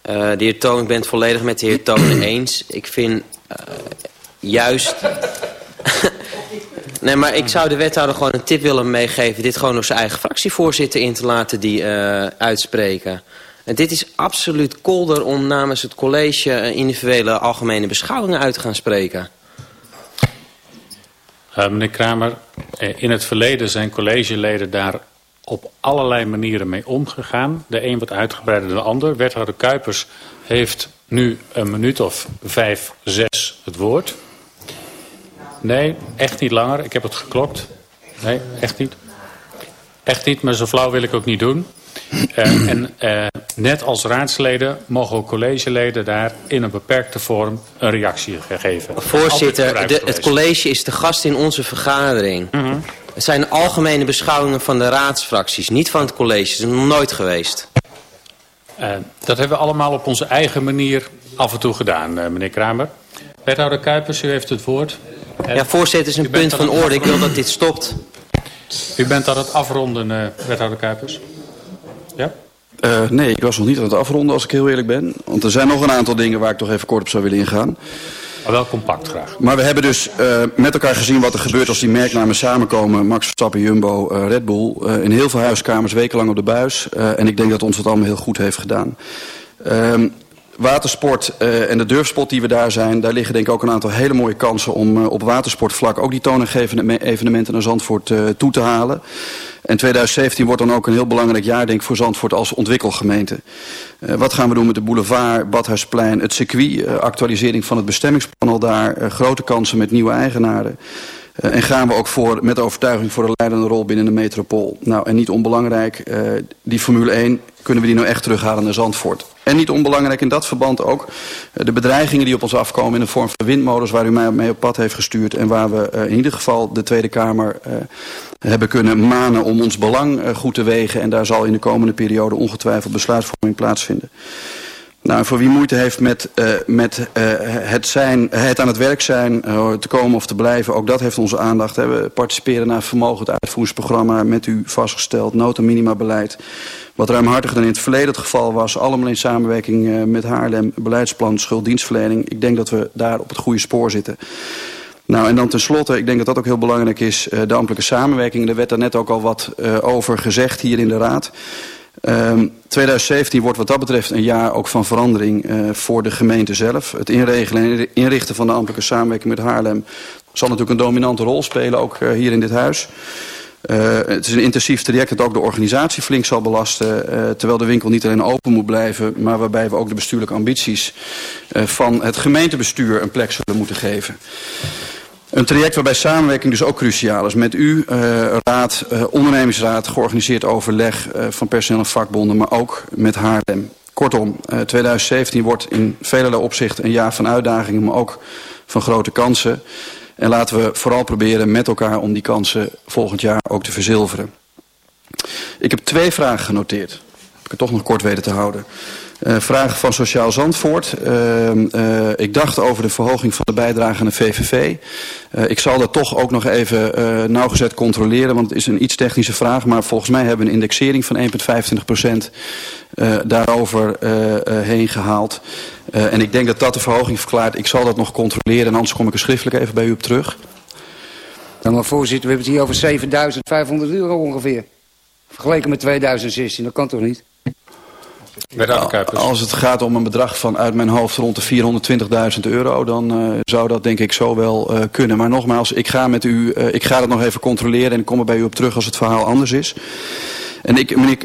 de heer Toon, ik ben het volledig met de heer Toon [clears throat] eens. Ik vind juist... [laughs] nee, maar ik zou de wethouder gewoon een tip willen meegeven... dit gewoon door zijn eigen fractievoorzitter in te laten die uitspreken... En dit is absoluut kolder om namens het college individuele algemene beschouwingen uit te gaan spreken. Uh, meneer Kramer, eh, in het verleden zijn collegeleden daar op allerlei manieren mee omgegaan. De een wat uitgebreider dan de ander. Wethouder Kuipers heeft nu een minuut of vijf, zes het woord. Nee, echt niet langer. Ik heb het geklokt. Nee, echt niet. Echt niet, maar zo flauw wil ik ook niet doen. Uh, en uh, net als raadsleden mogen ook collegeleden daar in een beperkte vorm een reactie geven. Voorzitter, de, het college is de gast in onze vergadering. Mm -hmm. Het zijn algemene beschouwingen van de raadsfracties, niet van het college. Dat is nog nooit geweest. Uh, dat hebben we allemaal op onze eigen manier af en toe gedaan, meneer Kramer. Wethouder Kuipers, u heeft het woord. Ja, voorzitter, is een punt van orde. Ik wil dat dit stopt. U bent aan het afronden, wethouder Kuipers. Ja? Uh, nee, ik was nog niet aan het afronden als ik heel eerlijk ben. Want er zijn nog een aantal dingen waar ik toch even kort op zou willen ingaan. Maar wel compact graag. Maar we hebben dus uh, met elkaar gezien wat er gebeurt als die merknamen samenkomen. Max Verstappen, Jumbo, uh, Red Bull. in heel veel huiskamers wekenlang op de buis. en ik denk dat ons dat allemaal heel goed heeft gedaan. Ehm, watersport uh, en de durfspot die we daar zijn... daar liggen denk ik ook een aantal hele mooie kansen om uh, op watersportvlak... ook die toonaangevende evenementen naar Zandvoort uh, toe te halen. En 2017 wordt dan ook een heel belangrijk jaar denk ik voor Zandvoort als ontwikkelgemeente. wat gaan we doen met de boulevard, Badhuisplein, het circuit... actualisering van het bestemmingsplan al daar, grote kansen met nieuwe eigenaren... En gaan we ook voor, met overtuiging voor een leidende rol binnen de metropool. Nou, en niet onbelangrijk, die Formule 1, kunnen we die nou echt terughalen naar Zandvoort? En niet onbelangrijk in dat verband ook uh, de bedreigingen die op ons afkomen in de vorm van windmolens waar u mij mee op pad heeft gestuurd. En waar we in ieder geval de Tweede Kamer hebben kunnen manen om ons belang goed te wegen. En daar zal in de komende periode ongetwijfeld besluitvorming plaatsvinden. Nou, voor wie moeite heeft met, met het, zijn, het aan het werk zijn, te komen of te blijven, ook dat heeft onze aandacht. We participeren naar vermogen het uitvoeringsprogramma met u vastgesteld, nota minima beleid. Wat ruimhartiger dan in het verleden het geval was, allemaal in samenwerking met Haarlem, beleidsplan, schulddienstverlening. Ik denk dat we daar op het goede spoor zitten. Nou, en dan tenslotte, ik denk dat dat ook heel belangrijk is, de ambtelijke samenwerking. Er werd daar net ook al wat over gezegd hier in de Raad. Um, 2017 wordt wat dat betreft een jaar ook van verandering voor de gemeente zelf. Het inregelen en inrichten van de ambtelijke samenwerking met Haarlem zal natuurlijk een dominante rol spelen, ook hier in dit huis. Uh, het is een intensief traject dat ook de organisatie flink zal belasten. Uh, terwijl de winkel niet alleen open moet blijven, maar waarbij we ook de bestuurlijke ambities uh, van het gemeentebestuur een plek zullen moeten geven. Een traject waarbij samenwerking dus ook cruciaal is. Met u, raad, ondernemingsraad, georganiseerd overleg van personeel en vakbonden, maar ook met Haarlem. Kortom, 2017 wordt in vele opzichten een jaar van uitdagingen, maar ook van grote kansen. En laten we vooral proberen met elkaar om die kansen volgend jaar ook te verzilveren. Ik heb twee vragen genoteerd. Heb ik het toch nog kort weten te houden. Uh, vragen van Sociaal Zandvoort. Uh, uh, ik dacht over de verhoging van de bijdrage aan de VVV. ik zal dat toch ook nog even nauwgezet controleren, want het is een iets technische vraag. Maar volgens mij hebben we een indexering van 1,25% daarover heen gehaald. en ik denk dat dat de verhoging verklaart. Ik zal dat nog controleren en anders kom ik er schriftelijk even bij u op terug. Nou, maar voorzitter, we hebben het hier over 7.500 euro ongeveer. Vergeleken met 2016, dat kan toch niet? Als het gaat om een bedrag van uit mijn hoofd rond de 420.000 euro, dan uh, zou dat denk ik zo wel uh, kunnen. Maar nogmaals, ik ga, met u, uh, ik ga dat nog even controleren en ik kom er bij u op terug als het verhaal anders is. En ik, meneer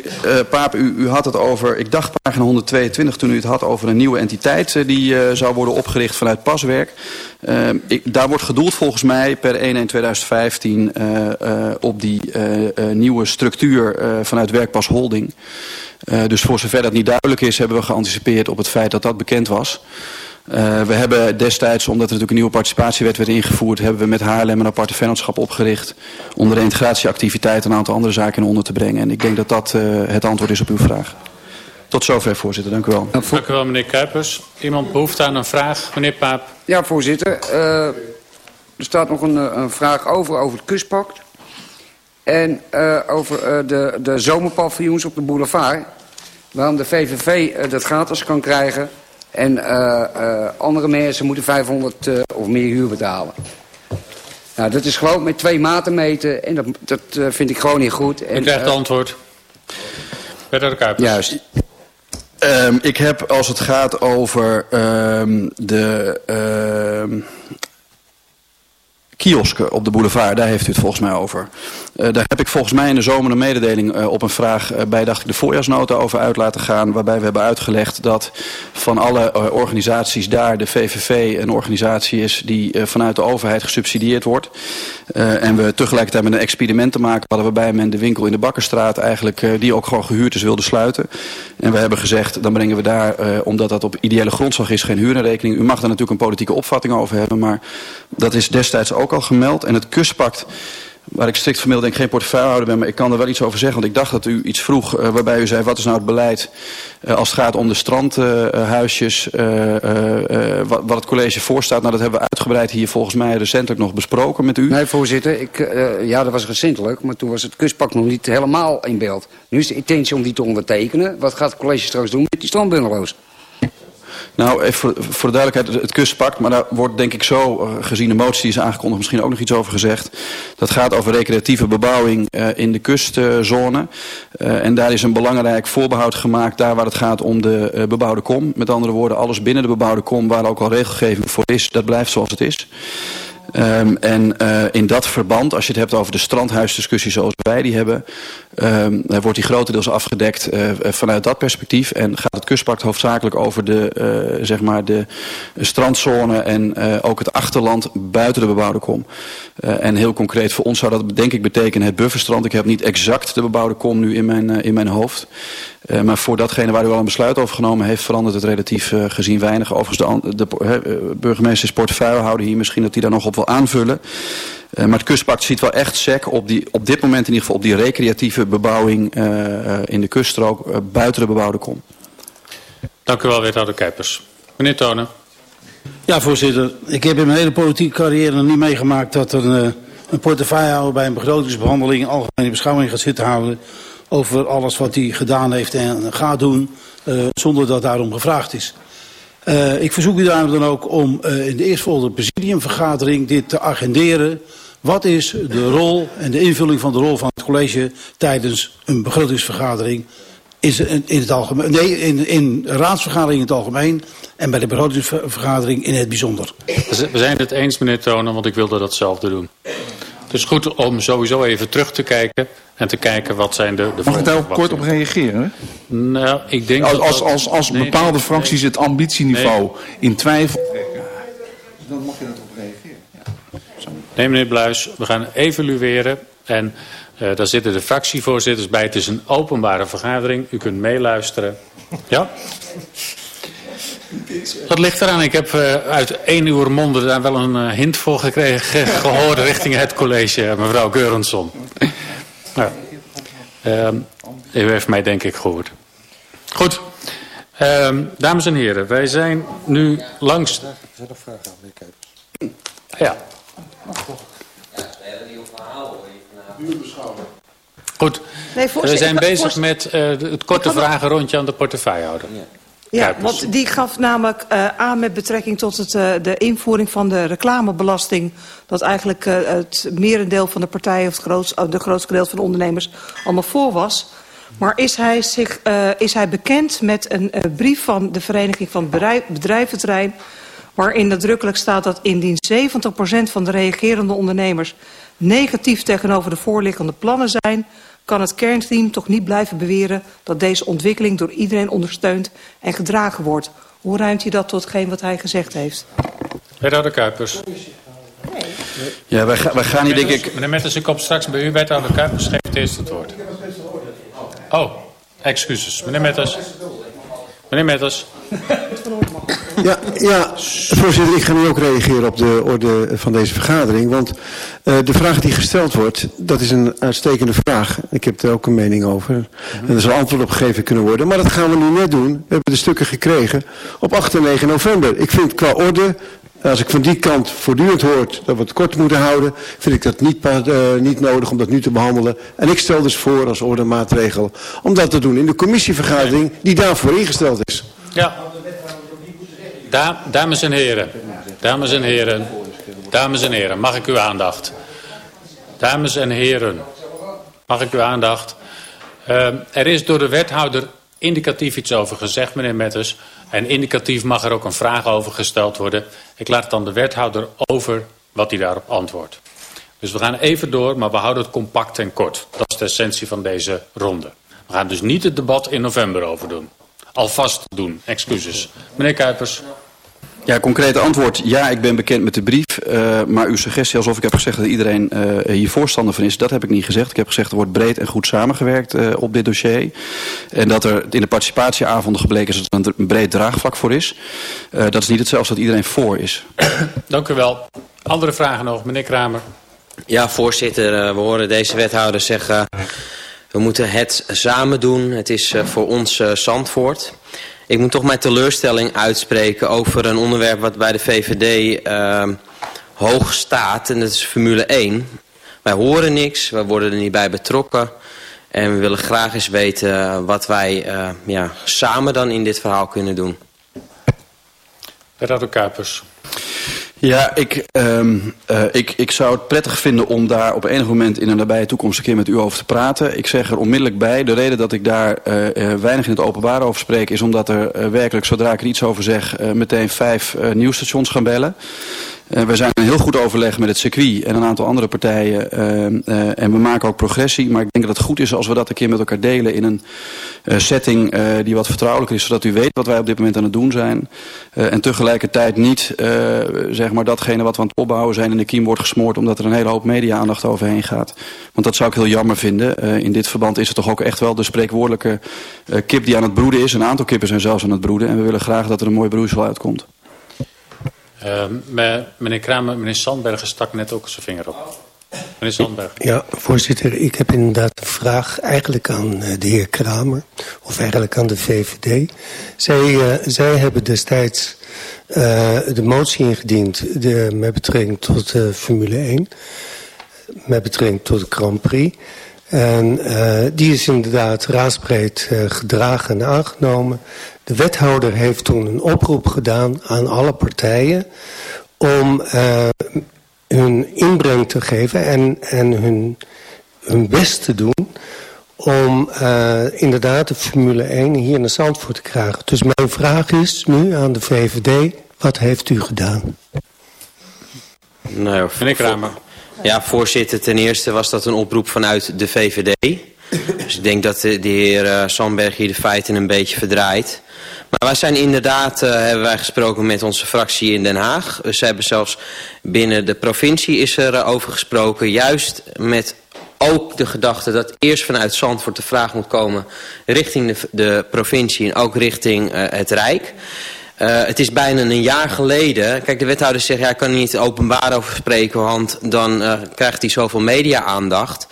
Paap, u, u had het over, ik dacht pagina 122 toen u het had over een nieuwe entiteit die zou worden opgericht vanuit paswerk. Ik, daar wordt gedoeld volgens mij per 1-1-2015 op die nieuwe structuur vanuit Werkpas Holding. Uh, dus voor zover dat niet duidelijk is, hebben we geanticipeerd op het feit dat dat bekend was. Uh, we hebben destijds, omdat er natuurlijk een nieuwe participatiewet werd ingevoerd, hebben we met Haarlem een aparte vennootschap opgericht om de integratieactiviteit en een aantal andere zaken in onder te brengen. En ik denk dat dat uh, het antwoord is op uw vraag. Tot zover, voorzitter. Dank u wel. Dank u wel, meneer Kuipers. Iemand behoeft aan een vraag? Meneer Paap. Ja, voorzitter. Uh, er staat nog een, een vraag over, over het kustpact. En uh, over uh, de, de zomerpaviljoens op de boulevard. Waarom de VVV uh, dat gratis kan krijgen. En andere mensen moeten 500 of meer huur betalen. Nou, dat is gewoon met twee maten meten. En dat, dat vind ik gewoon niet goed. En, U krijgt het antwoord. Verder Kuipers. Juist. Um, ik heb als het gaat over um, de... Uh, kiosken op de boulevard, daar heeft u het volgens mij over. Uh, daar heb ik volgens mij in de zomer een mededeling uh, op een vraag uh, bij dacht ik, de voorjaarsnota over uit laten gaan. Waarbij we hebben uitgelegd dat van alle organisaties daar de VVV een organisatie is die vanuit de overheid gesubsidieerd wordt. en we tegelijkertijd met een experiment te maken hadden waarbij men de winkel in de Bakkerstraat eigenlijk die ook gewoon gehuurd is wilde sluiten. En we hebben gezegd dan brengen we daar, omdat dat op ideële grondslag is, geen huurenrekening. U mag daar natuurlijk een politieke opvatting over hebben, maar dat is destijds ook al gemeld. En het kustpact, waar ik strikt formeel denk geen portefeuillehouder ben, maar ik kan er wel iets over zeggen. Want ik dacht dat u iets vroeg uh, waarbij u zei, wat is nou het beleid uh, als het gaat om de strandhuisjes, uh, wat, wat, het college voorstaat. Nou, dat hebben we uitgebreid hier volgens mij recentelijk nog besproken met u. Nee, voorzitter, ik, ja, dat was recentelijk, maar toen was het kustpact nog niet helemaal in beeld. Nu is de intentie om die te ondertekenen. Wat gaat het college straks doen met die strandbungalows? Nou, even voor, voor de duidelijkheid, het kustpact, maar daar wordt denk ik zo, uh, gezien de motie die is aangekondigd, misschien ook nog iets over gezegd. Dat gaat over recreatieve bebouwing uh, in de kustzone. Uh, en daar is een belangrijk voorbehoud gemaakt, daar waar het gaat om de bebouwde kom. Met andere woorden, alles binnen de bebouwde kom, waar ook al regelgeving voor is, dat blijft zoals het is. Um, en uh, in dat verband, als je het hebt over de strandhuisdiscussie zoals wij die hebben, um, wordt die grotendeels afgedekt uh, vanuit dat perspectief. En gaat het kustpact hoofdzakelijk over de, zeg maar de strandzone en ook het achterland buiten de bebouwde kom. en heel concreet voor ons zou dat denk ik betekenen het bufferstrand. Ik heb niet exact de bebouwde kom nu in mijn, in mijn hoofd. Uh, maar voor datgene waar u al een besluit over genomen heeft, verandert het relatief uh, gezien weinig. Overigens, de, de uh, burgemeester is portefeuillehouder hier, misschien dat hij daar nog op wil aanvullen. maar het kustpact ziet wel echt sec op, die, op dit moment in ieder geval op die recreatieve bebouwing in de kuststrook buiten de bebouwde kom. Dank u wel, wethouder Kuipers. Meneer Tonen. Ja, voorzitter. Ik heb in mijn hele politieke carrière nog niet meegemaakt dat er een, een portefeuillehouder bij een begrotingsbehandeling een algemene beschouwing gaat zitten houden over alles wat hij gedaan heeft en gaat doen, uh, zonder dat daarom gevraagd is. Uh, ik verzoek u daarom dan ook om uh, in de eerstvolgende presidiumvergadering dit te agenderen. Wat is de rol en de invulling van de rol van het college tijdens een begrotingsvergadering is in het algemeen, nee, in, in raadsvergadering in het algemeen en bij de begrotingsvergadering in het bijzonder. We zijn het eens, meneer Tonen, want ik wilde datzelfde doen. Het is goed om sowieso even terug te kijken en te kijken wat zijn de... de Mag ik daar ook kort op reageren? Nou, ik denk als, dat als, dat- als, als Nee, bepaalde nee, fracties het ambitieniveau in twijfel... Dan mag je daarop reageren. Nee, meneer Bluis, we gaan evalueren. En eh, daar zitten de fractievoorzitters bij. Het is een openbare vergadering. U kunt meeluisteren. Ja? Dat ligt eraan. Ik heb eh, uit één uur monden daar wel een eh, hint voor gekregen, ge- [laughs] gehoord richting het college, mevrouw Geurensson. Nou, ehm, u heeft mij denk ik gehoord. Goed. Ehm, dames en heren, wij zijn nu langs... Ja. Goed. Nee, We zijn bezig met eh, het korte nog- vragenrondje aan de portefeuillehouder. Ja, Kuipers. want die gaf namelijk eh, aan met betrekking tot het, eh, de invoering van de reclamebelasting... dat eigenlijk eh, het merendeel van de partijen, of het grootste, de grootste deel van de ondernemers, allemaal voor was. Maar is hij, zich, is hij bekend met een brief van de Vereniging van Bedrijf, Bedrijventerrein... waarin nadrukkelijk staat dat indien 70% van de reagerende ondernemers... negatief tegenover de voorliggende plannen zijn kan het kernteam toch niet blijven beweren dat deze ontwikkeling door iedereen ondersteund en gedragen wordt. Hoe ruimt hij dat tot hetgeen wat hij gezegd heeft? Wethouder Kuipers. Ja, wij, ga- wij gaan hier denk ik... Meneer Metters, ik kom straks bij u. Wethouder Kuipers geeft eerst het woord. Oh, excuses. Meneer Metters. Meneer Metters. Ja, ja, voorzitter, ik ga nu ook reageren op de orde van deze vergadering. Want eh, de vraag die gesteld wordt, dat is een uitstekende vraag. Ik heb er ook een mening over. En er zal antwoord op gegeven kunnen worden. Maar dat gaan we nu net doen. We hebben de stukken gekregen op 8 en 9 november. Ik vind qua orde, als ik van die kant voortdurend hoort dat we het kort moeten houden, vind ik dat niet, eh, niet nodig om dat nu te behandelen. En ik stel dus voor als ordemaatregel om dat te doen in de commissievergadering die daarvoor ingesteld is. Ja. Da dames en heren. Dames en heren. Dames en heren, mag ik uw aandacht? Dames en heren, mag ik uw aandacht? Eh, er is door de wethouder indicatief iets over gezegd, meneer Metters. En indicatief mag er ook een vraag over gesteld worden. Ik laat dan de wethouder over wat hij daarop antwoordt. Dus we gaan even door, maar we houden het compact en kort. Dat is de essentie van deze ronde. We gaan dus niet het debat in november over doen. Alvast doen, excuses. Meneer Kuipers. Ja, concrete antwoord. Ja, ik ben bekend met de brief. eh, maar uw suggestie alsof ik heb gezegd dat iedereen eh, hier voorstander van is, dat heb ik niet gezegd. Ik heb gezegd er wordt breed en goed samengewerkt eh, op dit dossier. En dat er in de participatieavonden gebleken is dat er een breed draagvlak voor is. Eh, dat is niet hetzelfde dat iedereen voor is. [clears throat] Dank u wel. Andere vragen nog, meneer Kramer. Ja, voorzitter, we horen deze wethouder zeggen... we moeten het samen doen, het is eh, voor ons eh, Zandvoort. Ik moet toch mijn teleurstelling uitspreken over een onderwerp... wat bij de VVD eh, hoog staat, en dat is Formule 1. Wij horen niks, wij worden er niet bij betrokken... en we willen graag eens weten wat wij eh, ja, samen dan in dit verhaal kunnen doen. Wethouder Kuipers. Ja, ik, ehm, eh, ik, ik zou het prettig vinden om daar op enig moment in een nabije toekomst een keer met u over te praten. Ik zeg er onmiddellijk bij, de reden dat ik daar eh, eh, weinig in het openbaar over spreek... is omdat er werkelijk, zodra ik er iets over zeg, meteen vijf nieuwsstations gaan bellen. Eh, we zijn in heel goed overleg met het circuit en een aantal andere partijen. eh, eh, en we maken ook progressie. Maar ik denk dat het goed is als we dat een keer met elkaar delen in een setting die wat vertrouwelijker is. Zodat u weet wat wij op dit moment aan het doen zijn. En tegelijkertijd niet zeg maar datgene wat we aan het opbouwen zijn in de kiem wordt gesmoord. Omdat er een hele hoop media-aandacht overheen gaat. Want dat zou ik heel jammer vinden. In dit verband is het toch ook echt wel de spreekwoordelijke kip die aan het broeden is. Een aantal kippen zijn zelfs aan het broeden. En we willen graag dat er een mooi broeisel uitkomt. Eh, me- meneer Kramer, meneer Sandbergen stak net ook zijn vinger op. Meneer Sandbergen. Ja, voorzitter, ik heb inderdaad een vraag eigenlijk aan eh, de heer Kramer, of eigenlijk aan de VVD. Zij, eh, zij hebben destijds eh, de motie ingediend de, met betrekking tot Formule 1, met betrekking tot de Grand Prix. En eh, die is inderdaad raadsbreed eh, gedragen en aangenomen. De wethouder heeft toen een oproep gedaan aan alle partijen om eh, hun inbreng te geven en, en hun, hun best te doen om uh, inderdaad de Formule 1 hier naar Zandvoort te krijgen. Dus mijn vraag is nu aan de VVD, wat heeft u gedaan? Nou, Meneer Kramer. Ja, voorzitter, ten eerste was dat een oproep vanuit de VVD. Dus ik denk dat de, heer uh, Sandberg hier de feiten een beetje verdraait. Maar wij zijn inderdaad, uh, hebben wij gesproken met onze fractie in Den Haag. Ze hebben zelfs binnen de provincie is er uh, over gesproken. Juist met ook de gedachte dat eerst vanuit Zandvoort de vraag moet komen... richting de, de provincie en ook richting het Rijk... Uh, het is bijna een jaar geleden. Kijk, de wethouder zegt, ja, ik kan niet openbaar over spreken, want dan uh, krijgt hij zoveel media-aandacht.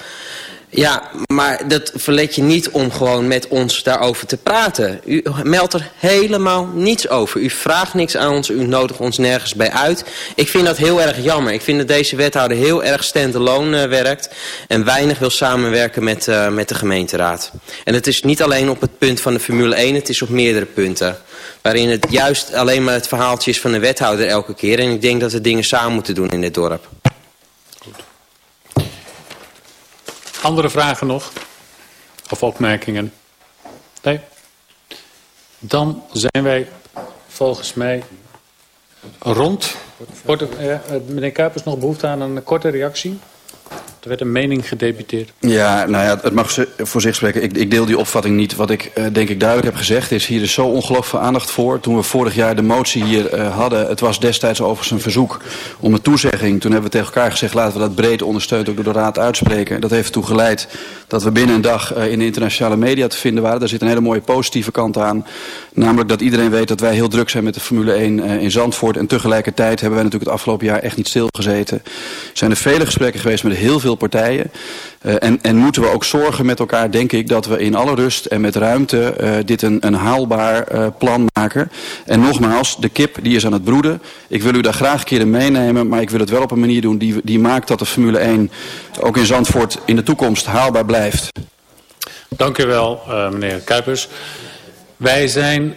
Ja, maar dat verlet je niet om gewoon met ons daarover te praten. U meldt er helemaal niets over. U vraagt niks aan ons, u nodigt ons nergens bij uit. Ik vind dat heel erg jammer. Ik vind dat deze wethouder heel erg stand-alone uh, werkt... en weinig wil samenwerken met, uh, met de gemeenteraad. En het is niet alleen op het punt van de Formule 1, het is op meerdere punten. Waarin het juist alleen maar het verhaaltje is van de wethouder elke keer. En ik denk dat we dingen samen moeten doen in dit dorp. Andere vragen nog? Of opmerkingen? Nee? Dan zijn wij volgens mij rond. Wordt er, uh, meneer Kuipers nog behoefte aan een korte reactie? Er werd een mening gedebuteerd. Ja, nou ja, het mag voor zich spreken. Ik, ik deel die opvatting niet. Wat ik uh, denk ik duidelijk heb gezegd is... hier is zo ongelooflijk veel aandacht voor. Toen we vorig jaar de motie hier uh, hadden... het was destijds overigens een verzoek om een toezegging. Toen hebben we tegen elkaar gezegd... laten we dat breed ondersteund ook door de Raad uitspreken. Dat heeft ertoe geleid dat we binnen een dag uh, in de internationale media te vinden waren. Daar zit een hele mooie positieve kant aan. Namelijk dat iedereen weet dat wij heel druk zijn met de Formule 1 in Zandvoort. En tegelijkertijd hebben wij natuurlijk het afgelopen jaar echt niet stilgezeten. Er zijn er vele gesprekken geweest met heel veel partijen. Uh, en, en moeten we ook zorgen met elkaar, denk ik, dat we in alle rust en met ruimte uh, dit een, een haalbaar uh, plan maken. En nogmaals, de kip die is aan het broeden. Ik wil u daar graag in meenemen, maar ik wil het wel op een manier doen die, die maakt dat de Formule 1 ook in Zandvoort in de toekomst haalbaar blijft. Dank u wel, meneer Kuipers. Wij zijn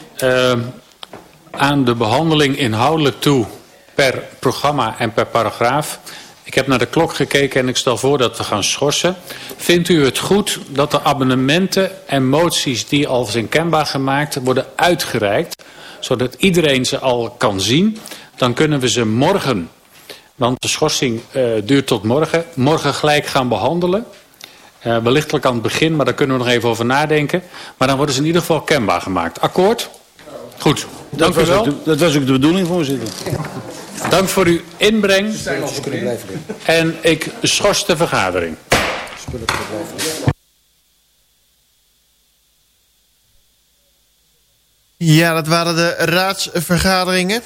aan de behandeling inhoudelijk toe per programma en per paragraaf. Ik heb naar de klok gekeken en ik stel voor dat we gaan schorsen. Vindt u het goed dat de abonnementen en moties die al zijn kenbaar gemaakt worden uitgereikt, zodat iedereen ze al kan zien? Dan kunnen we ze morgen, want de schorsing uh, duurt tot morgen, morgen gelijk gaan behandelen. Uh, wellichtelijk aan het begin, maar daar kunnen we nog even over nadenken. Maar dan worden ze in ieder geval kenbaar gemaakt. Akkoord? Goed, dank dat u wel. De, dat was ook de bedoeling, voorzitter. [laughs] Dank voor uw inbreng. En ik schors de vergadering. Ja, dat waren de raadsvergaderingen.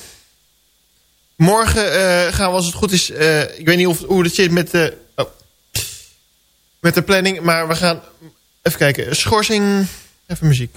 Morgen uh, gaan we als het goed is... Uh, ik weet niet of, hoe het zit met de, oh, met de planning... maar we gaan even kijken. Schorsing... Even muziek.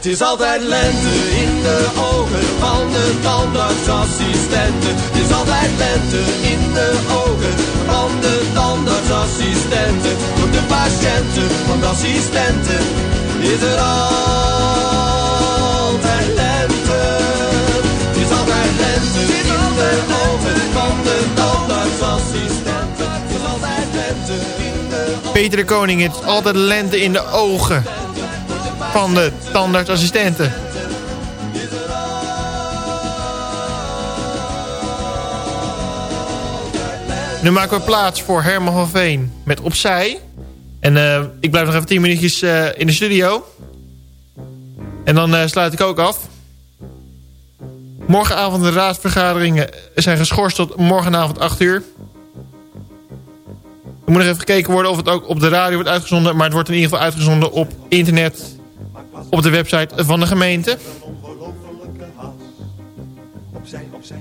Het is altijd lente in de ogen van de tandartsassistenten. Het is altijd lente in de ogen van de tandartsassistenten. Voor de patiënten van de assistenten is er altijd lente. Het is altijd lente in de ogen van de tandartsassistenten. Is altijd lente in de Peter de Koning, het is altijd lente in de ogen van de tandartsassistenten. Nu maken we plaats voor Herman van Veen met Opzij. En eh, ik blijf nog even 10 minuutjes eh, in de studio. En dan eh, sluit ik ook af. Morgenavond de raadsvergaderingen zijn geschorst tot morgenavond 8 uur. Er moet nog even gekeken worden of het ook op de radio wordt uitgezonden. Maar het wordt in ieder geval uitgezonden op internet. Op de website van de gemeente.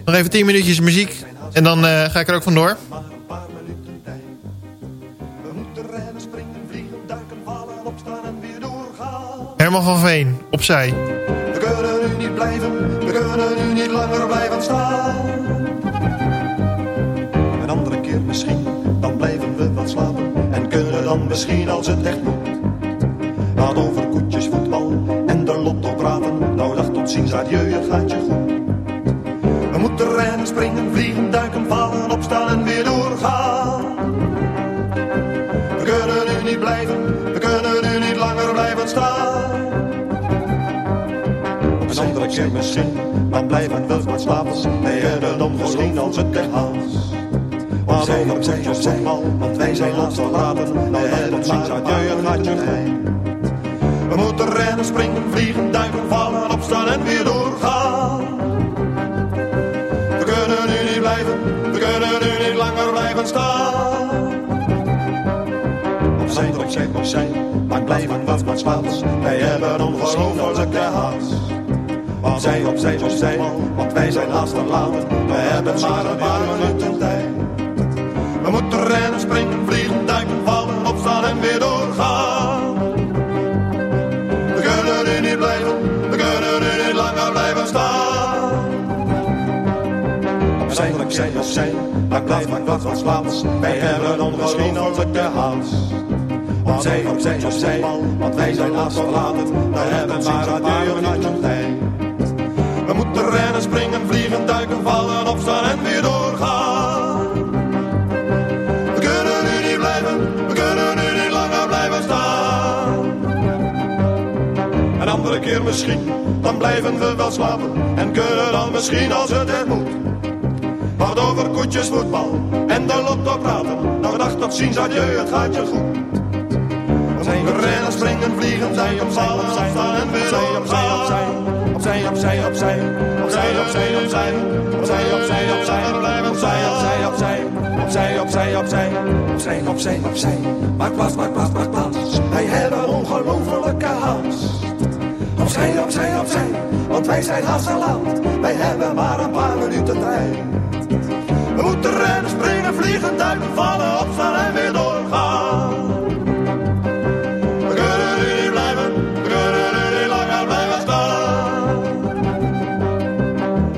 Nog even 10 minuutjes muziek. En dan eh, ga ik er ook vandoor. Herman van Veen, opzij. We kunnen nu niet blijven, we kunnen nu niet langer blijven staan. Een andere keer misschien, dan blijven we wat slapen. En kunnen dan misschien als het echt moet. Ziens, adieu, het gaat je goed. We moeten rennen, springen, vliegen, duiken, vallen, opstaan en weer doorgaan. We kunnen nu niet blijven, we kunnen nu niet langer blijven staan. Op een andere keer misschien, dan blijven we wat slapen. Hebben dan misschien als het echt haast. Maar zij op zij op voetbal, want wij zijn laatst verlaten. Nou hebben maar adieu, het gaat je goed. We moeten rennen, springen, vliegen, duiken, vallen, opstaan en weer doorgaan. We kunnen nu niet blijven, we kunnen nu niet langer blijven staan. Opzij, opzij, opzij, maar blijven wat wat slaats. Wij hebben ongelofelijke haast. Opzij, opzij, opzij, want wij zijn haast verlaten. We hebben maar een paar minuten tijd. We moeten rennen, springen, vliegen, Opzij, opzij, opzij, maar blijf maar wat slaats. Wij hebben ongelofelijke haast. Opzij, opzij, opzij, want wij zijn haast verlaten. We hebben maar een paar tijd. We moeten rennen, springen, vliegen, duiken, vallen, opstaan en weer doorgaan. We kunnen nu niet blijven, we kunnen nu niet langer blijven staan. Een andere keer misschien, dan blijven we wel slapen. En kunnen dan misschien als het er moet. Voetbal en de lotto praten. Nog dag tot ziens, adieu, het gaat je goed. We rennen, springen, vliegen, zij op vallen, opstaan en weer doorgaan. Opzij, opzij, opzij, opzij, opzij, opzij, opzij, opzij, opzij, blijven opzij, opzij, opzij, opzij, opzij, opzij, opzij, opzij, opzij. Maak plaats, maak plaats, maak plaats. Wij hebben ongelofelijke haast. Opzij, opzij, opzij, want wij zijn haast te laat. Wij hebben maar een paar minuten tijd. We moeten rennen, springen, vliegen, duiken, vallen, opstaan en weer doorgaan. We kunnen nu niet blijven, we kunnen nu niet langer blijven staan.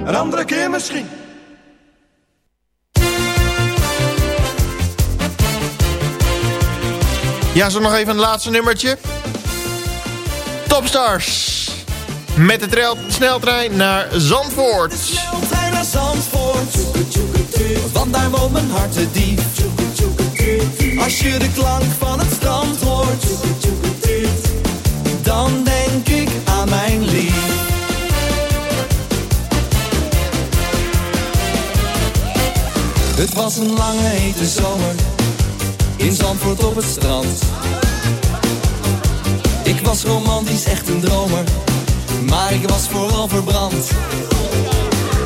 Een andere keer misschien. Ja, zo nog even een laatste nummertje. Topstars. Met de trail- sneltrein naar Zandvoort. Sneltrein naar Zandvoort. Want daar woont mijn hart te diep. Als je de klank van het strand hoort. Dan denk ik aan mijn lief. Het was een lange hete zomer in Zandvoort op het strand. Ik was romantisch, echt een dromer, maar ik was vooral verbrand.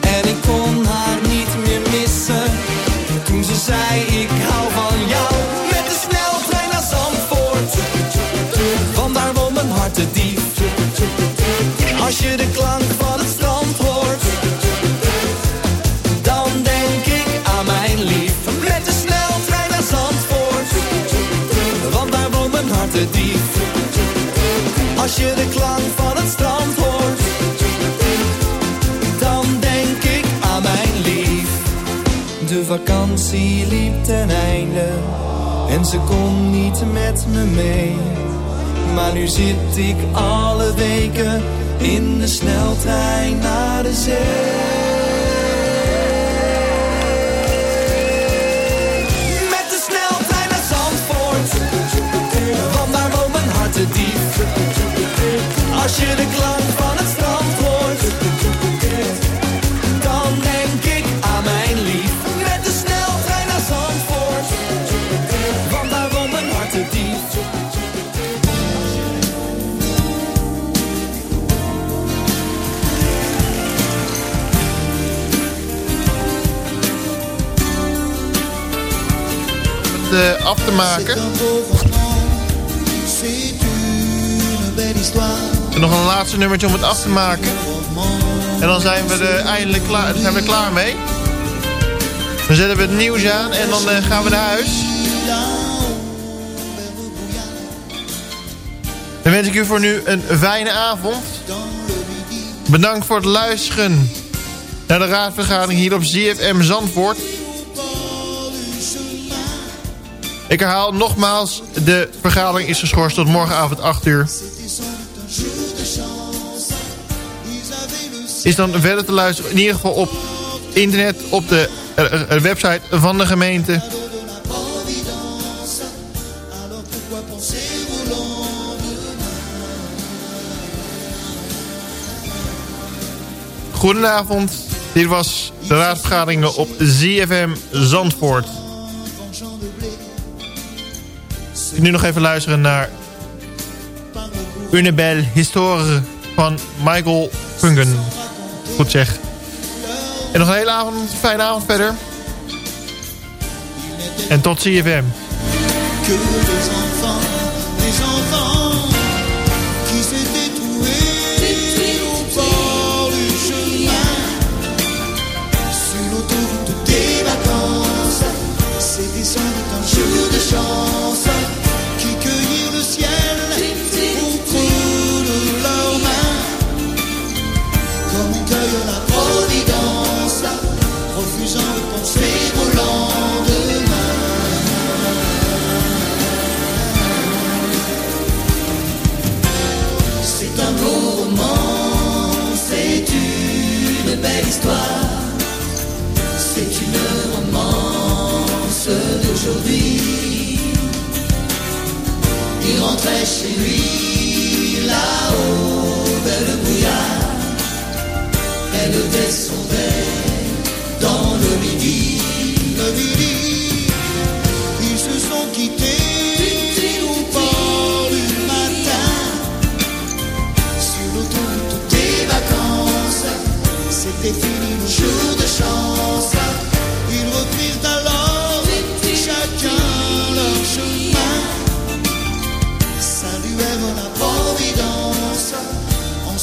en ik kon haar niet meer missen, toen ze zei ik hou van jou. Met de sneltrein naar Zandvoort, want daar woont mijn hart te diep. Als je de klank van het strand hoort, dan denk ik aan mijn lief. Met de sneltrein naar Zandvoort, want daar woont mijn hart te diep. Als je de klank van het strand vakantie liep ten einde en ze kon niet met me mee. Maar nu zit ik alle weken in de sneltrein naar de zee. Met de sneltrein naar af te maken. En nog een laatste nummertje om het af te maken. En dan zijn we er eindelijk klaar, zijn we klaar mee. Dan zetten we het nieuws aan en dan eh, gaan we naar huis. Dan wens ik u voor nu een fijne avond. Bedankt voor het luisteren naar de raadsvergadering hier op ZFM Zandvoort. Ik herhaal nogmaals, de vergadering is geschorst tot morgenavond 8 uur. Is dan verder te luisteren, in ieder geval op internet, op de eh, eh, website van de gemeente. Goedenavond, dit was de raadsvergaderingen op ZFM Zandvoort. Nu nog even luisteren naar Une belle histoire van Michael Fungen. Goed zeg. En nog een hele avond, fijne avond verder. En tot CFM. que les enfants, les enfants qui s'étaient trouvés au bord du chemin, sur l'autoroute des vacances, c'était sans doute un jour de chance c'est une romance d'aujourd'hui. Il rentrait chez lui là-haut vers le brouillard, elle descendait